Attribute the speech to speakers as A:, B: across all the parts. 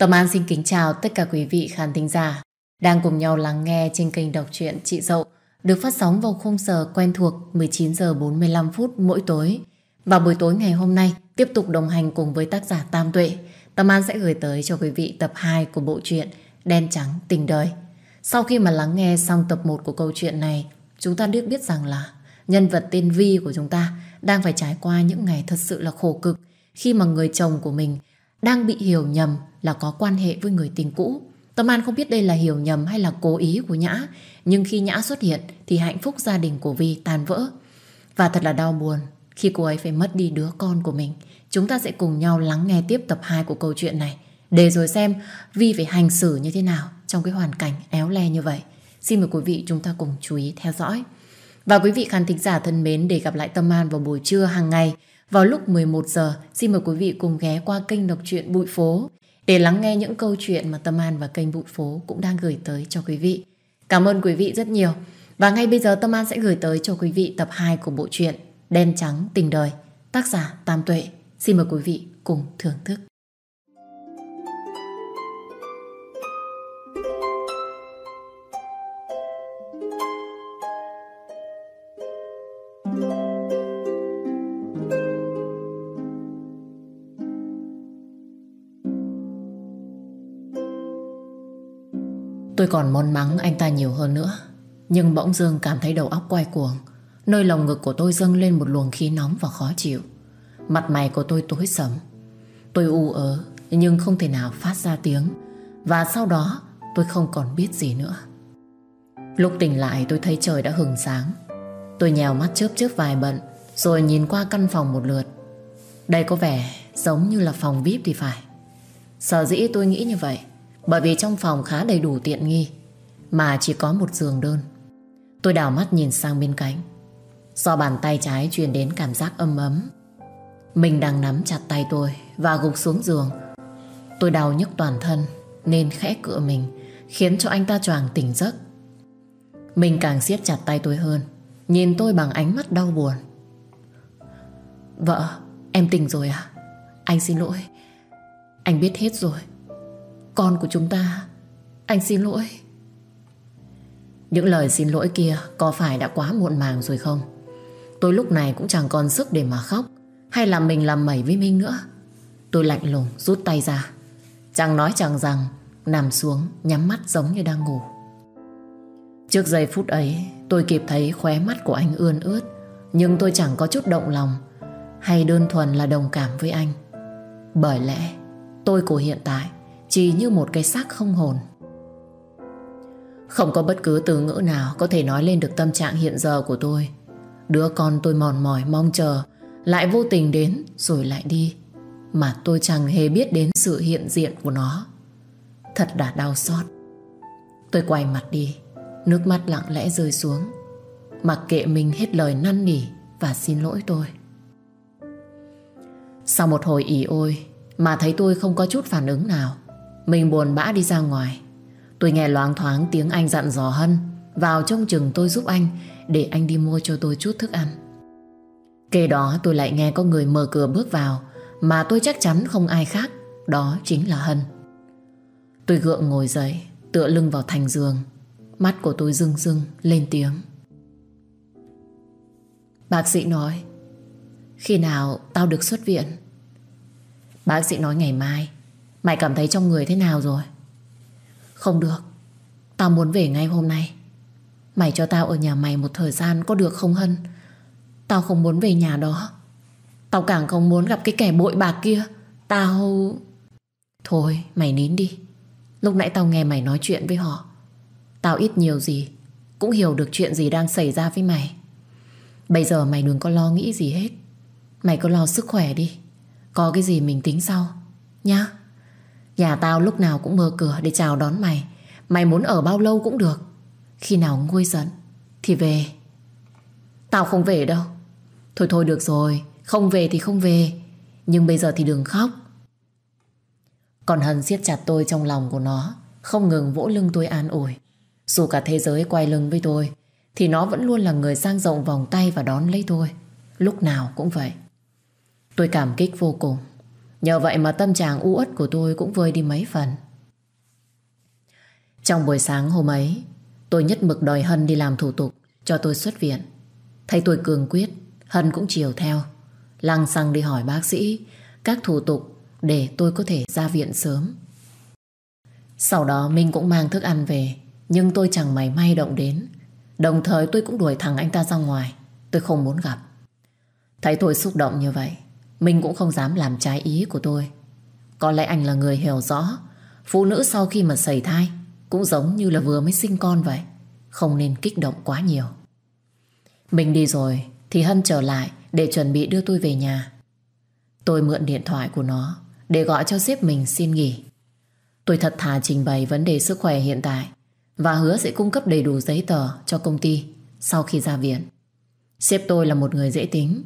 A: Tâm An xin kính chào tất cả quý vị khán thính giả đang cùng nhau lắng nghe trên kênh đọc truyện Chị Dậu được phát sóng vào khung giờ quen thuộc 19 giờ 45 phút mỗi tối. Và buổi tối ngày hôm nay tiếp tục đồng hành cùng với tác giả Tam Tuệ. Tâm An sẽ gửi tới cho quý vị tập 2 của bộ truyện Đen Trắng Tình Đời. Sau khi mà lắng nghe xong tập 1 của câu chuyện này, chúng ta được biết rằng là nhân vật tên Vi của chúng ta đang phải trải qua những ngày thật sự là khổ cực khi mà người chồng của mình đang bị hiểu nhầm là có quan hệ với người tình cũ. Tâm An không biết đây là hiểu nhầm hay là cố ý của Nhã, nhưng khi Nhã xuất hiện thì hạnh phúc gia đình của Vi tan vỡ. Và thật là đau buồn khi cô ấy phải mất đi đứa con của mình. Chúng ta sẽ cùng nhau lắng nghe tiếp tập 2 của câu chuyện này để rồi xem Vi phải hành xử như thế nào trong cái hoàn cảnh éo le như vậy. Xin mời quý vị chúng ta cùng chú ý theo dõi. Và quý vị khán thính giả thân mến để gặp lại Tâm An vào buổi trưa hàng ngày vào lúc 11 giờ, xin mời quý vị cùng ghé qua kênh đọc truyện Bụi Phố để lắng nghe những câu chuyện mà Tâm An và kênh Bụi Phố cũng đang gửi tới cho quý vị. Cảm ơn quý vị rất nhiều. Và ngay bây giờ Tâm An sẽ gửi tới cho quý vị tập 2 của bộ truyện Đen Trắng Tình Đời, tác giả Tam Tuệ. Xin mời quý vị cùng thưởng thức. Tôi còn môn mắng anh ta nhiều hơn nữa. Nhưng bỗng dưng cảm thấy đầu óc quay cuồng. Nơi lồng ngực của tôi dâng lên một luồng khí nóng và khó chịu. Mặt mày của tôi tối sầm. Tôi u ớ, Nhưng không thể nào phát ra tiếng. Và sau đó, tôi không còn biết gì nữa. Lúc tỉnh lại, tôi thấy trời đã hừng sáng. Tôi nhèo mắt chớp chớp vài bận, Rồi nhìn qua căn phòng một lượt. Đây có vẻ giống như là phòng VIP thì phải. Sở dĩ tôi nghĩ như vậy bởi vì trong phòng khá đầy đủ tiện nghi, Mà chỉ có một giường đơn. Tôi đảo mắt nhìn sang bên cạnh. Do bàn tay trái truyền đến cảm giác âm ấm. Mình đang nắm chặt tay tôi Và gục xuống giường. Tôi đau nhức toàn thân Nên khẽ cựa mình, Khiến cho anh ta choàng tỉnh giấc. Mình càng siết chặt tay tôi hơn, Nhìn tôi bằng ánh mắt đau buồn. Vợ, Em tỉnh rồi à? Anh xin lỗi. Anh biết hết rồi con của chúng ta. Anh xin lỗi. Những lời xin lỗi kia Có phải đã quá muộn màng rồi không? Tôi lúc này cũng chẳng còn sức để mà khóc Hay là mình làm mẩy với Minh nữa. Tôi lạnh lùng rút tay ra, Chẳng nói chẳng rằng, Nằm xuống, nhắm mắt giống như đang ngủ. Trước giây phút ấy, Tôi kịp thấy khóe mắt của anh ươn ướt, Nhưng tôi chẳng có chút động lòng Hay đơn thuần là đồng cảm với anh. Bởi lẽ, Tôi của hiện tại chỉ như một cái xác không hồn. Không có bất cứ từ ngữ nào có thể nói lên được tâm trạng hiện giờ của tôi. Đứa con tôi mòn mỏi mong chờ, lại vô tình đến rồi lại đi. Mà tôi chẳng hề biết đến sự hiện diện của nó. Thật đã đau xót. Tôi quay mặt đi, nước mắt lặng lẽ rơi xuống. Mặc kệ mình hết lời năn nỉ và xin lỗi tôi. Sau một hồi ỉ ôi mà thấy tôi không có chút phản ứng nào, mình buồn bã đi ra ngoài. Tôi nghe loáng thoáng tiếng anh dặn dò Hân, Vào trong chừng tôi giúp anh, Để anh đi mua cho tôi chút thức ăn. Kế đó tôi lại nghe có người mở cửa bước vào, Mà tôi chắc chắn không ai khác, Đó chính là Hân. Tôi gượng ngồi dậy, Tựa lưng vào thành giường. Mắt của tôi rưng rưng, lên tiếng. Bác sĩ nói, Khi nào tao được xuất viện? Bác sĩ nói ngày mai. Mày cảm thấy trong người thế nào rồi? Không được. Tao muốn về ngay hôm nay. Mày cho tao ở nhà mày một thời gian có được không Hân? Tao không muốn về nhà đó. Tao càng không muốn gặp cái kẻ bội bạc kia. Tao... Thôi, mày nín đi. Lúc nãy tao nghe mày nói chuyện với họ. Tao ít nhiều gì, Cũng hiểu được chuyện gì đang xảy ra với mày. Bây giờ mày đừng có lo nghĩ gì hết. Mày cứ lo sức khỏe đi. Có cái gì mình tính sau, Nhá. Nhà tao lúc nào cũng mở cửa để chào đón mày. Mày muốn ở bao lâu cũng được. Khi nào nguôi giận, Thì về. Tao không về đâu. Thôi thôi được rồi, Không về thì không về. Nhưng bây giờ thì đừng khóc. Còn Hân siết chặt tôi trong lòng của nó, Không ngừng vỗ lưng tôi an ủi. Dù cả thế giới quay lưng với tôi, Thì nó vẫn luôn là người sang rộng vòng tay Và đón lấy tôi. Lúc nào cũng vậy. Tôi cảm kích vô cùng. Nhờ vậy mà tâm trạng u uất của tôi cũng vơi đi mấy phần. Trong buổi sáng hôm ấy, tôi nhất mực đòi Hân đi làm thủ tục cho tôi xuất viện. Thấy tôi cường quyết, Hân cũng chiều theo. Lăng xăng đi hỏi bác sĩ các thủ tục để tôi có thể ra viện sớm. Sau đó Minh cũng mang thức ăn về, nhưng tôi chẳng mảy may động đến. Đồng thời tôi cũng đuổi thẳng anh ta ra ngoài. Tôi không muốn gặp. Thấy tôi xúc động như vậy, mình cũng không dám làm trái ý của tôi. Có lẽ anh là người hiểu rõ, phụ nữ sau khi mà sẩy thai cũng giống như là vừa mới sinh con vậy. Không nên kích động quá nhiều. Mình đi rồi thì Hân trở lại để chuẩn bị đưa tôi về nhà. Tôi mượn điện thoại của nó để gọi cho sếp mình xin nghỉ. Tôi thật thà trình bày vấn đề sức khỏe hiện tại và hứa sẽ cung cấp đầy đủ giấy tờ cho công ty sau khi ra viện. Sếp tôi là một người dễ tính.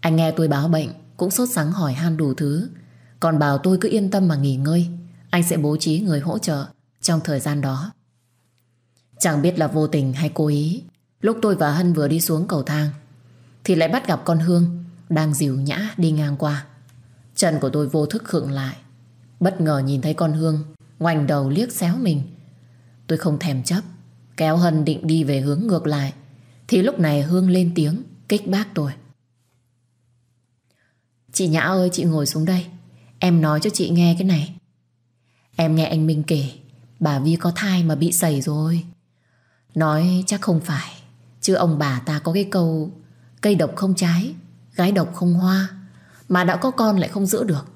A: Anh nghe tôi báo bệnh cũng sốt sắng hỏi han đủ thứ. Còn bảo tôi cứ yên tâm mà nghỉ ngơi. Anh sẽ bố trí người hỗ trợ trong thời gian đó. Chẳng biết là vô tình hay cố ý Lúc tôi và Hân vừa đi xuống cầu thang, Thì lại bắt gặp con Hương Đang dìu nhã đi ngang qua Chân của tôi vô thức khựng lại Bất ngờ nhìn thấy con Hương Ngoảnh đầu liếc xéo mình Tôi không thèm chấp, Kéo Hân định đi về hướng ngược lại Thì lúc này Hương lên tiếng Kích bác tôi Chị Nhã ơi, chị ngồi xuống đây. Em nói cho chị nghe cái này. Em nghe anh Minh kể, Bà Vi có thai mà bị sẩy rồi. Nói chắc không phải, Chứ ông bà ta có cái câu, Cây độc không trái, Gái độc không hoa, Mà đã có con lại không giữ được.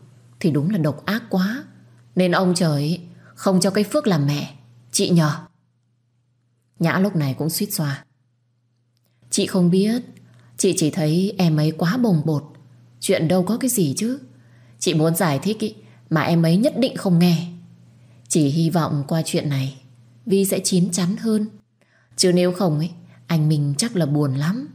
A: Thì đúng là độc ác quá. Nên ông trời, không cho cái phước làm mẹ, Chị nhờ. Nhã lúc này cũng suýt xoa. Chị không biết, Chị chỉ thấy em ấy quá bồng bột Chuyện đâu có cái gì chứ? Chị muốn giải thích ý, Mà em ấy nhất định không nghe. Chỉ hy vọng qua chuyện này Vi sẽ chín chắn hơn. Chứ nếu không ấy Anh mình chắc là buồn lắm.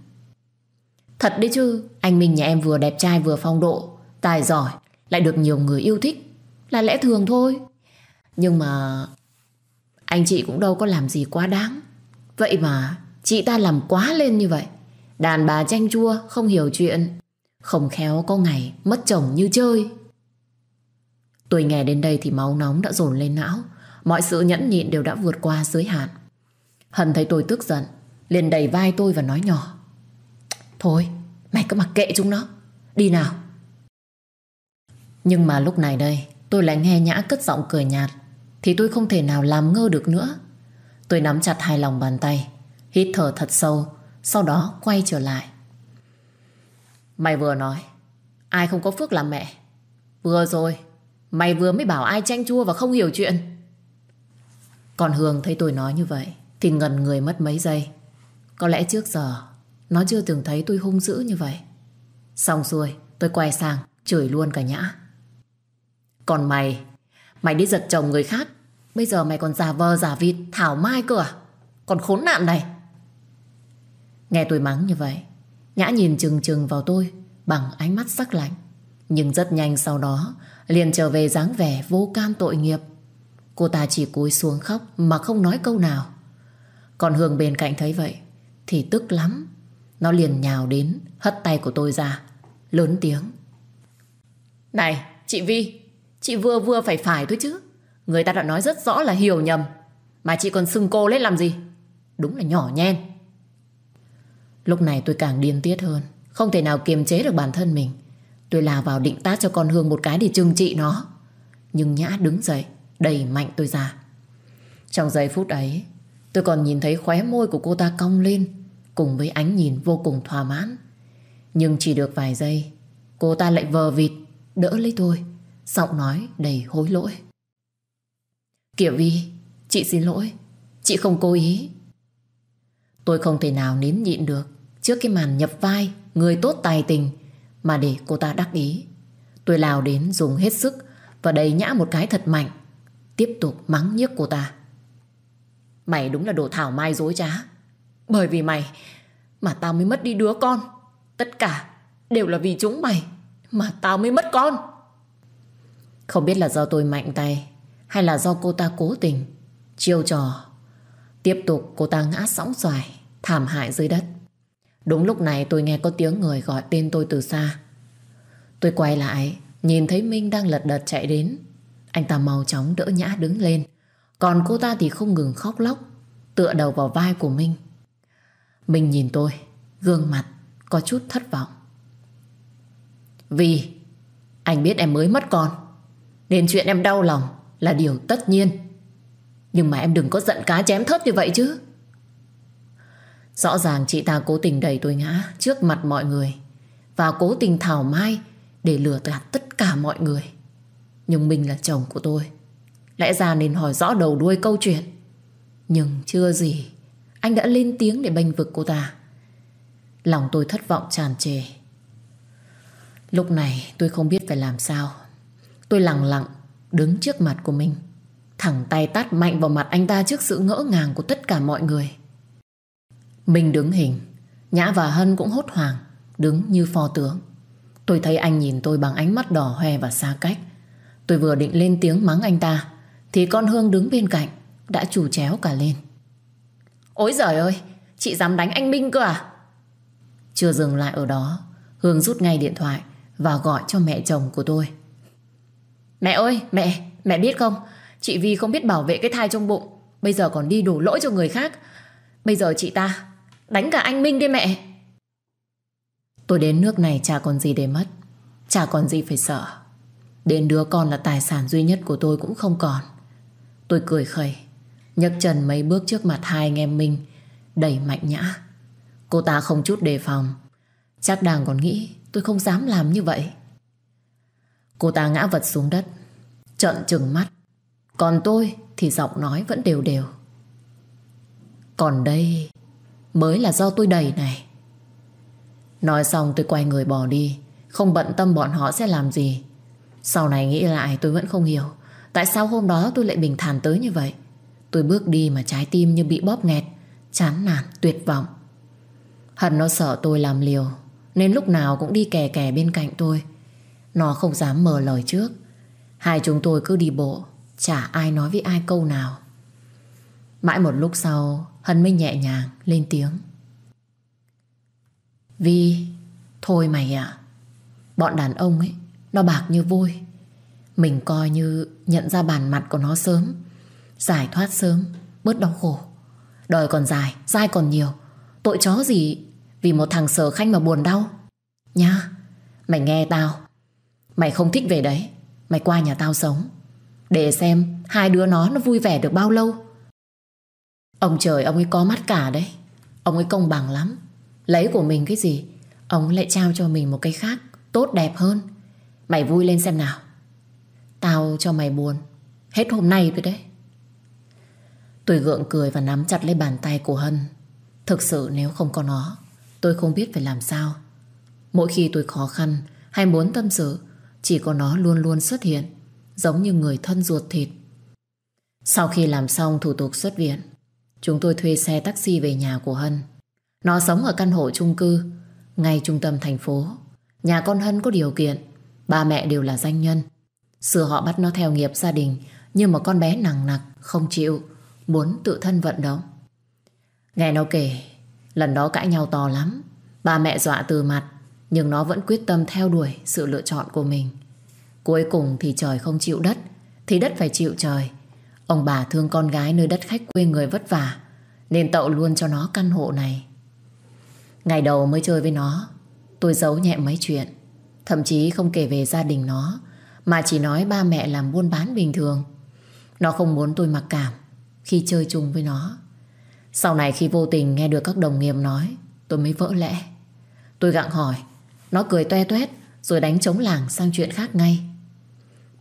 A: Thật đấy chứ Anh mình nhà em vừa đẹp trai vừa phong độ Tài giỏi Lại được nhiều người yêu thích. Là lẽ thường thôi. Nhưng mà Anh chị cũng đâu có làm gì quá đáng. Vậy mà Chị ta làm quá lên như vậy. Đàn bà chanh chua không hiểu chuyện. Không khéo có ngày mất chồng như chơi. Tôi nghe đến đây thì máu nóng đã dồn lên não. Mọi sự nhẫn nhịn đều đã vượt qua giới hạn. Hân thấy tôi tức giận, liền đẩy vai tôi và nói nhỏ. Thôi, mày cứ mặc kệ chúng nó. Đi nào. Nhưng mà lúc này đây, Tôi lại nghe Nhã cất giọng cười nhạt, Thì tôi không thể nào làm ngơ được nữa. Tôi nắm chặt hai lòng bàn tay, Hít thở thật sâu, Sau đó quay trở lại. Mày vừa nói, Ai không có phước làm mẹ. Vừa rồi, Mày vừa mới bảo ai tranh chua và không hiểu chuyện. Còn Hương thấy tôi nói như vậy thì ngần người mất mấy giây. Có lẽ trước giờ, Nó chưa từng thấy tôi hung dữ như vậy. Xong xuôi, tôi quay sang, Chửi luôn cả nhã. Còn mày Mày đi giật chồng người khác. Bây giờ mày còn giả vờ, giả vịt, Thảo mai cơ à? Còn khốn nạn này. Nghe tôi mắng như vậy Nhã nhìn chừng chừng vào tôi Bằng ánh mắt sắc lạnh. Nhưng rất nhanh sau đó Liền trở về dáng vẻ vô can tội nghiệp. Cô ta chỉ cúi xuống khóc Mà không nói câu nào. Còn Hương bên cạnh thấy vậy Thì tức lắm. Nó liền nhào đến hất tay của tôi ra Lớn tiếng. Này chị Vi Chị vừa vừa phải phải thôi chứ. Người ta đã nói rất rõ là hiểu nhầm. Mà chị còn xưng cô lên làm gì? Đúng là nhỏ nhen Lúc này tôi càng điên tiết hơn. Không thể nào kiềm chế được bản thân mình. Tôi lao vào định tát cho con Hương một cái để trừng trị nó. Nhưng Nhã đứng dậy, Đẩy mạnh tôi ra. Trong giây phút ấy, Tôi còn nhìn thấy khóe môi của cô ta cong lên, Cùng với ánh nhìn vô cùng thỏa mãn. Nhưng chỉ được vài giây, Cô ta lại vờ vịt, Đỡ lấy tôi, Giọng nói đầy hối lỗi. Kiểu Vi Chị xin lỗi. Chị không cố ý. Tôi không thể nào nín nhịn được. Trước cái màn nhập vai, Người tốt tài tình, Mà để cô ta đắc ý Tôi lao đến dùng hết sức Và đầy nhã một cái thật mạnh, Tiếp tục mắng nhiếc cô ta Mày đúng là đồ thảo mai dối trá. Bởi vì mày, mà tao mới mất đi đứa con. Tất cả đều là vì chúng mày, mà tao mới mất con. Không biết là do tôi mạnh tay, hay là do cô ta cố tình, chiêu trò. Tiếp tục cô ta ngã sóng xoài, thảm hại dưới đất. Đúng lúc này tôi nghe có tiếng người gọi tên tôi từ xa. Tôi quay lại, Nhìn thấy Minh đang lật đật chạy đến. Anh ta mau chóng đỡ Nhã đứng lên. Còn cô ta thì không ngừng khóc lóc, Tựa đầu vào vai của Minh. Minh nhìn tôi, Gương mặt có chút thất vọng. Vì, Anh biết em mới mất con, Nên chuyện em đau lòng Là điều tất nhiên. Nhưng mà em đừng có giận cá chém thớt như vậy chứ. Rõ ràng chị ta cố tình đẩy tôi ngã Trước mặt mọi người Và cố tình thảo mai Để lừa gạt tất cả mọi người. Nhưng mình là chồng của tôi, Lẽ ra nên hỏi rõ đầu đuôi câu chuyện. Nhưng chưa gì, Anh đã lên tiếng để bênh vực cô ta. Lòng tôi thất vọng tràn trề. Lúc này tôi không biết phải làm sao. Tôi lặng lặng Đứng trước mặt của mình, Thẳng tay tát mạnh vào mặt anh ta Trước sự ngỡ ngàng của tất cả mọi người. Mình đứng hình. Nhã và Hân cũng hốt hoảng, Đứng như pho tướng Tôi thấy anh nhìn tôi bằng ánh mắt đỏ hoe và xa cách. Tôi vừa định lên tiếng mắng anh ta, Thì con Hương đứng bên cạnh, Đã chủ chéo cả lên. Ôi giời ơi, Chị dám đánh anh Minh cơ à? Chưa dừng lại ở đó, Hương rút ngay điện thoại Và gọi cho mẹ chồng của tôi. Mẹ ơi, mẹ Mẹ biết không? Chị Vi không biết bảo vệ cái thai trong bụng, Bây giờ còn đi đổ lỗi cho người khác. Bây giờ chị ta Đánh cả anh Minh đi mẹ. Tôi đến nước này chả còn gì để mất, Chả còn gì phải sợ. Đến đứa con là tài sản duy nhất của tôi cũng không còn. Tôi cười khẩy, nhấc chân mấy bước trước mặt hai anh em Minh, Đẩy mạnh nhã. Cô ta không chút đề phòng, Chắc đang còn nghĩ tôi không dám làm như vậy. Cô ta ngã vật xuống đất Trận trừng mắt. Còn tôi thì giọng nói vẫn đều đều. Còn đây Mới là do tôi đầy này. Nói xong tôi quay người bỏ đi Không bận tâm bọn họ sẽ làm gì. Sau này nghĩ lại tôi vẫn không hiểu Tại sao hôm đó tôi lại bình thản tới như vậy? Tôi bước đi mà trái tim như bị bóp nghẹt Chán nản, tuyệt vọng. Hận nó sợ tôi làm liều Nên lúc nào cũng đi kè kè bên cạnh tôi. Nó không dám mở lời trước. Hai chúng tôi cứ đi bộ Chả ai nói với ai câu nào. Mãi một lúc sau Hân mới nhẹ nhàng lên tiếng. Vi Thôi mày ạ. Bọn đàn ông ấy Nó bạc như vôi. Mình coi như nhận ra bản mặt của nó sớm. Giải thoát sớm Bớt đau khổ. Đời còn dài, dai còn nhiều. Tội chó gì Vì một thằng sở khanh mà buồn đau? Nha Mày nghe tao. Mày không thích về đấy. Mày qua nhà tao sống. Để xem hai đứa nó nó vui vẻ được bao lâu. Ông trời, ông ấy có mắt cả đấy. Ông ấy công bằng lắm. Lấy của mình cái gì, Ông lại trao cho mình một cái khác, Tốt đẹp hơn. Mày vui lên xem nào. Tao cho mày buồn. Hết hôm nay thôi đấy. Tôi gượng cười và nắm chặt lấy bàn tay của Hân. Thực sự nếu không có nó, Tôi không biết phải làm sao. Mỗi khi tôi khó khăn Hay muốn tâm sự, Chỉ có nó luôn luôn xuất hiện, Giống như người thân ruột thịt. Sau khi làm xong thủ tục xuất viện Chúng tôi thuê xe taxi về nhà của Hân Nó sống ở căn hộ chung cư Ngay trung tâm thành phố Nhà con Hân có điều kiện Ba mẹ đều là danh nhân Xưa họ bắt nó theo nghiệp gia đình Nhưng mà con bé nặng nặc Không chịu Muốn tự thân vận động Nghe nó kể, lần đó cãi nhau to lắm. Ba mẹ dọa từ mặt, nhưng nó vẫn quyết tâm theo đuổi sự lựa chọn của mình. Cuối cùng thì trời không chịu đất, thì đất phải chịu trời. Ông bà thương con gái nơi đất khách quê người vất vả, nên tậu luôn cho nó căn hộ này. Ngày đầu mới chơi với nó, tôi giấu nhẹ mấy chuyện. Thậm chí không kể về gia đình nó, mà chỉ nói ba mẹ làm buôn bán bình thường. Nó không muốn tôi mặc cảm khi chơi chung với nó. Sau này khi vô tình nghe được các đồng nghiệp nói Tôi mới vỡ lẽ Tôi gặng hỏi Nó cười toe toét Rồi đánh trống làng sang chuyện khác ngay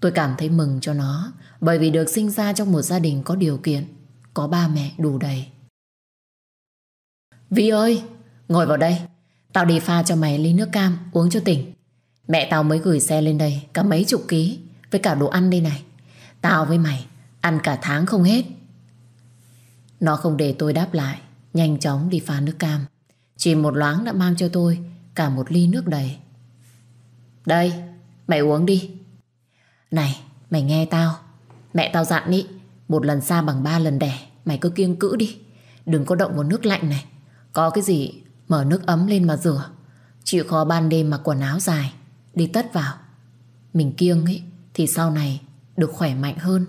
A: Tôi cảm thấy mừng cho nó bởi vì được sinh ra trong một gia đình có điều kiện Có ba mẹ đủ đầy. Vi ơi Ngồi vào đây. Tao đi pha cho mày ly nước cam uống cho tỉnh. Mẹ tao mới gửi xe lên đây Cả mấy chục ký Với cả đồ ăn đây này. Tao với mày Ăn cả tháng không hết. Nó không để tôi đáp lại Nhanh chóng đi pha nước cam. Chỉ một loáng đã mang cho tôi Cả một ly nước đầy. Đây, mày uống đi. Này, mày nghe tao. Mẹ tao dặn ý, Một lần xa bằng ba lần đẻ, Mày cứ kiêng cữ đi. Đừng có động vào nước lạnh này. Có cái gì, mở nước ấm lên mà rửa. Chịu khó ban đêm mặc quần áo dài, Đi tất vào. Mình kiêng ấy Thì sau này được khỏe mạnh hơn.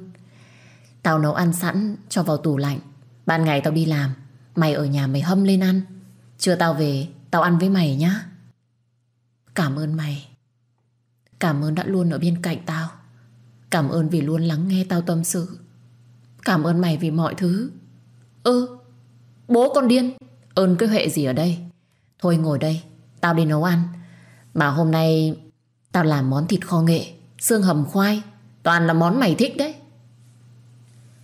A: Tao nấu ăn sẵn cho vào tủ lạnh. Ban ngày tao đi làm, Mày ở nhà mày hâm lên ăn. Chưa tao về, Tao ăn với mày nhá. Cảm ơn mày. Cảm ơn đã luôn ở bên cạnh tao. Cảm ơn vì luôn lắng nghe tao tâm sự. Cảm ơn mày vì mọi thứ. Ơ, Bố con điên. Ơn cái hệ gì ở đây? Thôi ngồi đây, Tao đi nấu ăn. Mà hôm nay Tao làm món thịt kho nghệ, Xương hầm khoai. Toàn là món mày thích đấy.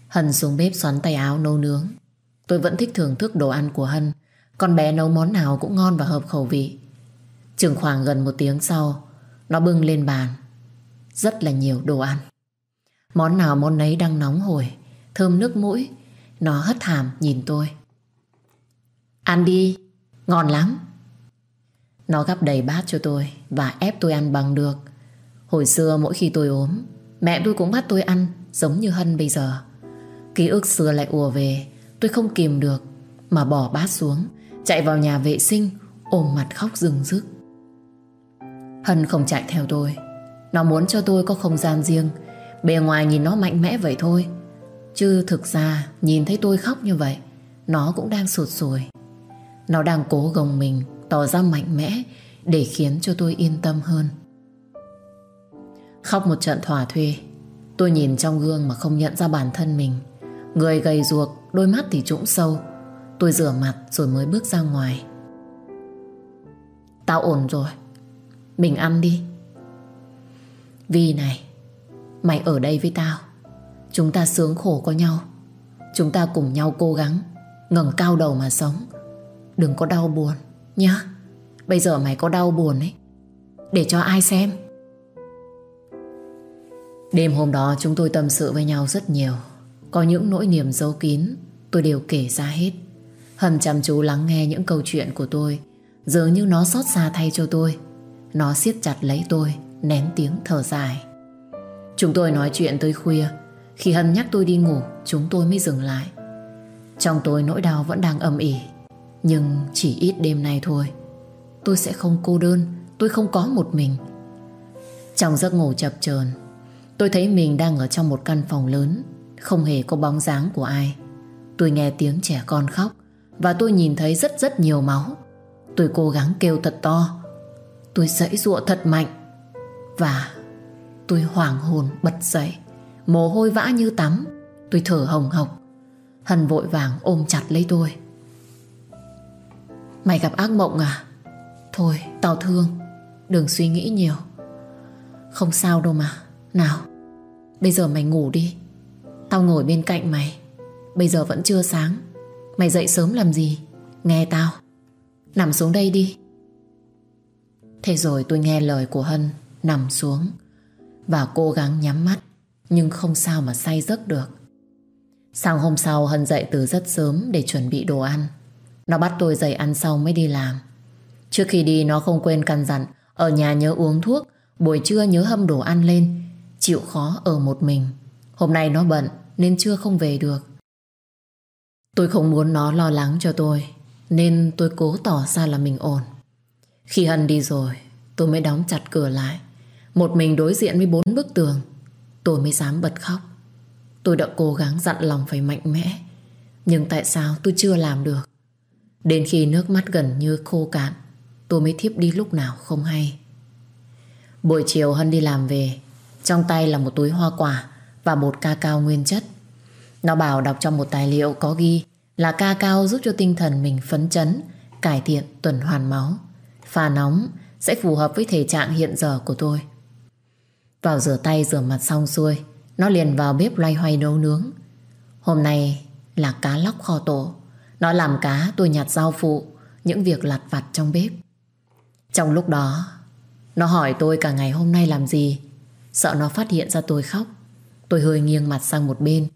A: Hân xuống bếp xoắn tay áo nấu nướng. Tôi vẫn thích thưởng thức đồ ăn của Hân. Con bé nấu món nào cũng ngon và hợp khẩu vị. Chừng khoảng gần một tiếng sau, Nó bưng lên bàn. Rất là nhiều đồ ăn. Món nào món nấy đang nóng hổi. Thơm nước mũi. Nó hất hàm nhìn tôi. Ăn đi. Ngon lắm. Nó gắp đầy bát cho tôi Và ép tôi ăn bằng được. Hồi xưa mỗi khi tôi ốm, Mẹ tôi cũng bắt tôi ăn giống như Hân bây giờ. Ký ức xưa lại ùa về. Tôi không kìm được Mà bỏ bát xuống, Chạy vào nhà vệ sinh, Ôm mặt khóc rừng rức. Hân không chạy theo tôi. Nó muốn cho tôi có không gian riêng Bề ngoài nhìn nó mạnh mẽ vậy thôi. Chứ thực ra nhìn thấy tôi khóc như vậy, Nó cũng đang sụt sùi. Nó đang cố gồng mình, Tỏ ra mạnh mẽ Để khiến cho tôi yên tâm hơn. Khóc một trận thỏa thuê, Tôi nhìn trong gương mà không nhận ra bản thân mình. Người gầy ruột, Đôi mắt thì trũng sâu. Tôi rửa mặt rồi mới bước ra ngoài. Tao ổn rồi. Mình ăn đi. Vì này Mày ở đây với tao. Chúng ta sướng khổ có nhau. Chúng ta cùng nhau cố gắng, ngẩng cao đầu mà sống. Đừng có đau buồn Nhá. Bây giờ mày có đau buồn ấy, Để cho ai xem. Đêm hôm đó chúng tôi tâm sự với nhau rất nhiều. Có những nỗi niềm giấu kín, Tôi đều kể ra hết. Hầm chăm chú lắng nghe những câu chuyện của tôi, Dường như nó xót xa thay cho tôi. Nó siết chặt lấy tôi, Nén tiếng thở dài. Chúng tôi nói chuyện tới khuya. Khi Hân nhắc tôi đi ngủ, Chúng tôi mới dừng lại. Trong tôi nỗi đau vẫn đang âm ỉ, Nhưng chỉ ít đêm nay thôi. Tôi sẽ không cô đơn, Tôi không có một mình. Trong giấc ngủ chập chờn, Tôi thấy mình đang ở trong một căn phòng lớn, Không hề có bóng dáng của ai. Tôi nghe tiếng trẻ con khóc, Và tôi nhìn thấy rất rất nhiều máu. Tôi cố gắng kêu thật to, Tôi dãy dụa thật mạnh. Và tôi hoảng hồn, bật dậy. Mồ hôi vã như tắm. Tôi thở hồng hộc. Hân vội vàng ôm chặt lấy tôi. Mày gặp ác mộng à? Thôi, tao thương. Đừng suy nghĩ nhiều. Không sao đâu mà. Nào, Bây giờ mày ngủ đi. Tao ngồi bên cạnh mày. Bây giờ vẫn chưa sáng. Mày dậy sớm làm gì? Nghe tao. Nằm xuống đây đi. Thế rồi tôi nghe lời của Hân, Nằm xuống. Và cố gắng nhắm mắt, Nhưng không sao mà say giấc được. Sáng hôm sau, Hân dậy từ rất sớm Để chuẩn bị đồ ăn. Nó bắt tôi dậy ăn sau mới đi làm. Trước khi đi, nó không quên căn dặn, Ở nhà nhớ uống thuốc, Buổi trưa nhớ hâm đồ ăn lên, Chịu khó ở một mình. Hôm nay nó bận nên chưa không về được. Tôi không muốn nó lo lắng cho tôi, Nên tôi cố tỏ ra là mình ổn. Khi Hân đi rồi, Tôi mới đóng chặt cửa lại. Một mình đối diện với bốn bức tường. Tôi mới dám bật khóc. Tôi đã cố gắng dặn lòng phải mạnh mẽ. Nhưng tại sao tôi chưa làm được? Đến khi nước mắt gần như khô cạn, Tôi mới thiếp đi lúc nào không hay. Buổi chiều Hân đi làm về. Trong tay là một túi hoa quả Và một ca cao nguyên chất. Nó bảo đọc trong một tài liệu có ghi Là ca cao giúp cho tinh thần mình phấn chấn, Cải thiện tuần hoàn máu. Pha nóng sẽ phù hợp với thể trạng hiện giờ của tôi. Vào rửa tay rửa mặt xong xuôi, Nó liền vào bếp loay hoay nấu nướng. Hôm nay là cá lóc kho tổ. Nó làm cá, tôi nhặt rau phụ, Những việc lặt vặt trong bếp. Trong lúc đó, Nó hỏi tôi cả ngày hôm nay làm gì. Sợ nó phát hiện ra tôi khóc. Tôi hơi nghiêng mặt sang một bên.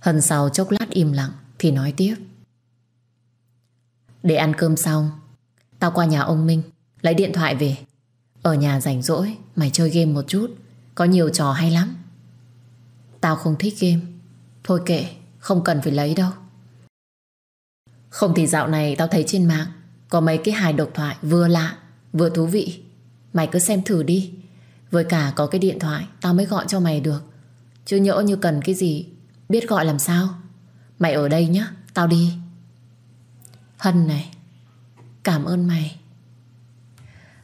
A: Hân sau chốc lát im lặng, Thì nói tiếp. Để ăn cơm xong, Tao qua nhà ông Minh, Lấy điện thoại về. Ở nhà rảnh rỗi Mày chơi game một chút, Có nhiều trò hay lắm. Tao không thích game. Thôi kệ, Không cần phải lấy đâu. Không thì dạo này tao thấy trên mạng Có mấy cái hài độc thoại vừa lạ, Vừa thú vị. Mày cứ xem thử đi. Với cả có cái điện thoại, Tao mới gọi cho mày được. Chứ nhỡ như cần cái gì, Biết gọi làm sao? Mày ở đây nhá, Tao đi. Hân này, Cảm ơn mày.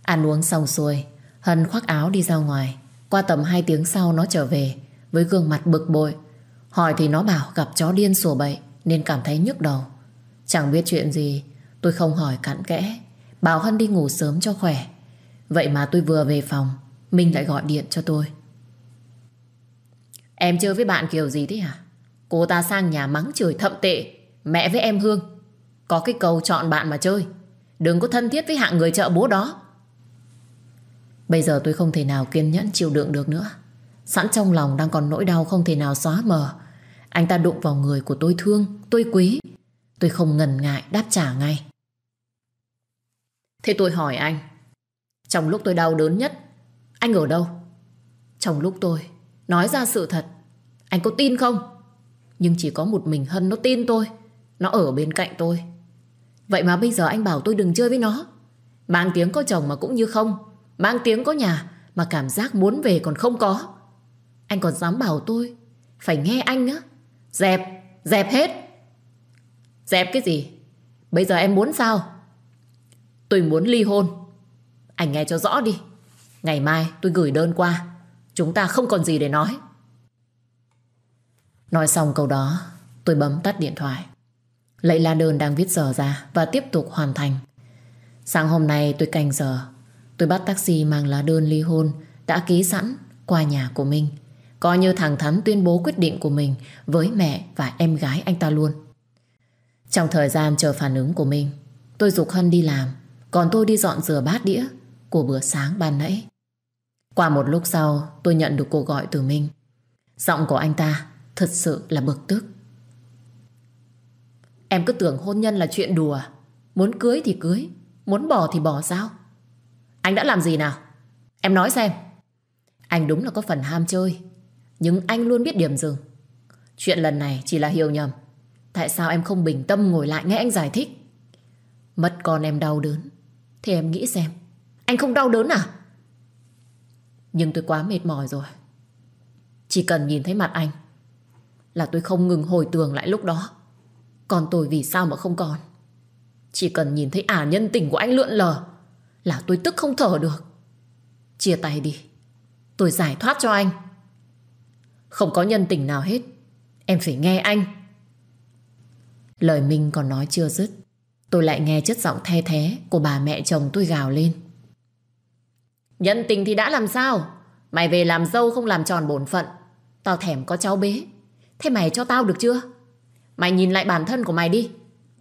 A: Ăn uống xong xuôi Hân khoác áo đi ra ngoài. Qua tầm 2 tiếng sau nó trở về, Với gương mặt bực bội. Hỏi thì nó bảo gặp chó điên sủa bậy, Nên cảm thấy nhức đầu. Chẳng biết chuyện gì, Tôi không hỏi cặn kẽ. Bảo Hân đi ngủ sớm cho khỏe. Vậy mà tôi vừa về phòng, Minh lại gọi điện cho tôi. Em chơi với bạn kiểu gì thế hả? Cô ta sang nhà mắng chửi thậm tệ. Mẹ với em Hương. Có cái câu chọn bạn mà chơi. Đừng có thân thiết với hạng người chợ bố đó. Bây giờ tôi không thể nào kiên nhẫn chịu đựng được nữa. Sẵn trong lòng đang còn nỗi đau không thể nào xóa mờ. Anh ta đụng vào người của tôi thương Tôi quý. Tôi không ngần ngại đáp trả ngay. Thế tôi hỏi anh Trong lúc tôi đau đớn nhất Anh ở đâu? Trong lúc tôi nói ra sự thật Anh có tin không? Nhưng chỉ có một mình Hân nó tin tôi Nó ở bên cạnh tôi. Vậy mà bây giờ anh bảo tôi đừng chơi với nó. Mang tiếng có chồng mà cũng như không Mang tiếng có nhà Mà cảm giác muốn về còn không có. Anh còn dám bảo tôi Phải nghe anh á. Dẹp, dẹp hết. Dẹp cái gì? Bây giờ em muốn sao? Tôi muốn ly hôn. Anh nghe cho rõ đi. Ngày mai tôi gửi đơn qua. Chúng ta không còn gì để nói. Nói xong câu đó Tôi bấm tắt điện thoại. Lấy la đơn đang viết giờ ra Và tiếp tục hoàn thành. Sáng hôm nay tôi canh giờ. Tôi bắt taxi mang lá đơn ly hôn, Đã ký sẵn, qua nhà của mình. Coi như thẳng thắn tuyên bố quyết định của mình Với mẹ và em gái anh ta luôn. Trong thời gian chờ phản ứng của mình, Tôi dục Hân đi làm, Còn tôi đi dọn rửa bát đĩa Của bữa sáng ban nãy. Qua một lúc sau, tôi nhận được cuộc gọi từ Minh Giọng của anh ta Thật sự là bực tức. Em cứ tưởng hôn nhân là chuyện đùa, Muốn cưới thì cưới, Muốn bỏ thì bỏ sao? Anh đã làm gì nào? Em nói xem. Anh đúng là có phần ham chơi, Nhưng anh luôn biết điểm dừng. Chuyện lần này chỉ là hiểu nhầm. Tại sao em không bình tâm ngồi lại nghe anh giải thích? Mất con em đau đớn, Thì em nghĩ xem. Anh không đau đớn à? Nhưng tôi quá mệt mỏi rồi. Chỉ cần nhìn thấy mặt anh Là tôi không ngừng hồi tưởng lại lúc đó. Còn tôi vì sao mà không còn? Chỉ cần nhìn thấy ả nhân tình của anh lượn lờ là tôi tức không thở được. Chia tay đi. Tôi giải thoát cho anh. Không có nhân tình nào hết. Em phải nghe anh. Lời Minh còn nói chưa dứt, Tôi lại nghe chất giọng the thế Của bà mẹ chồng tôi gào lên. Nhân tình thì đã làm sao? Mày về làm dâu không làm tròn bổn phận. Tao thèm có cháu bế. Thế mày cho tao được chưa? Mày nhìn lại bản thân của mày đi.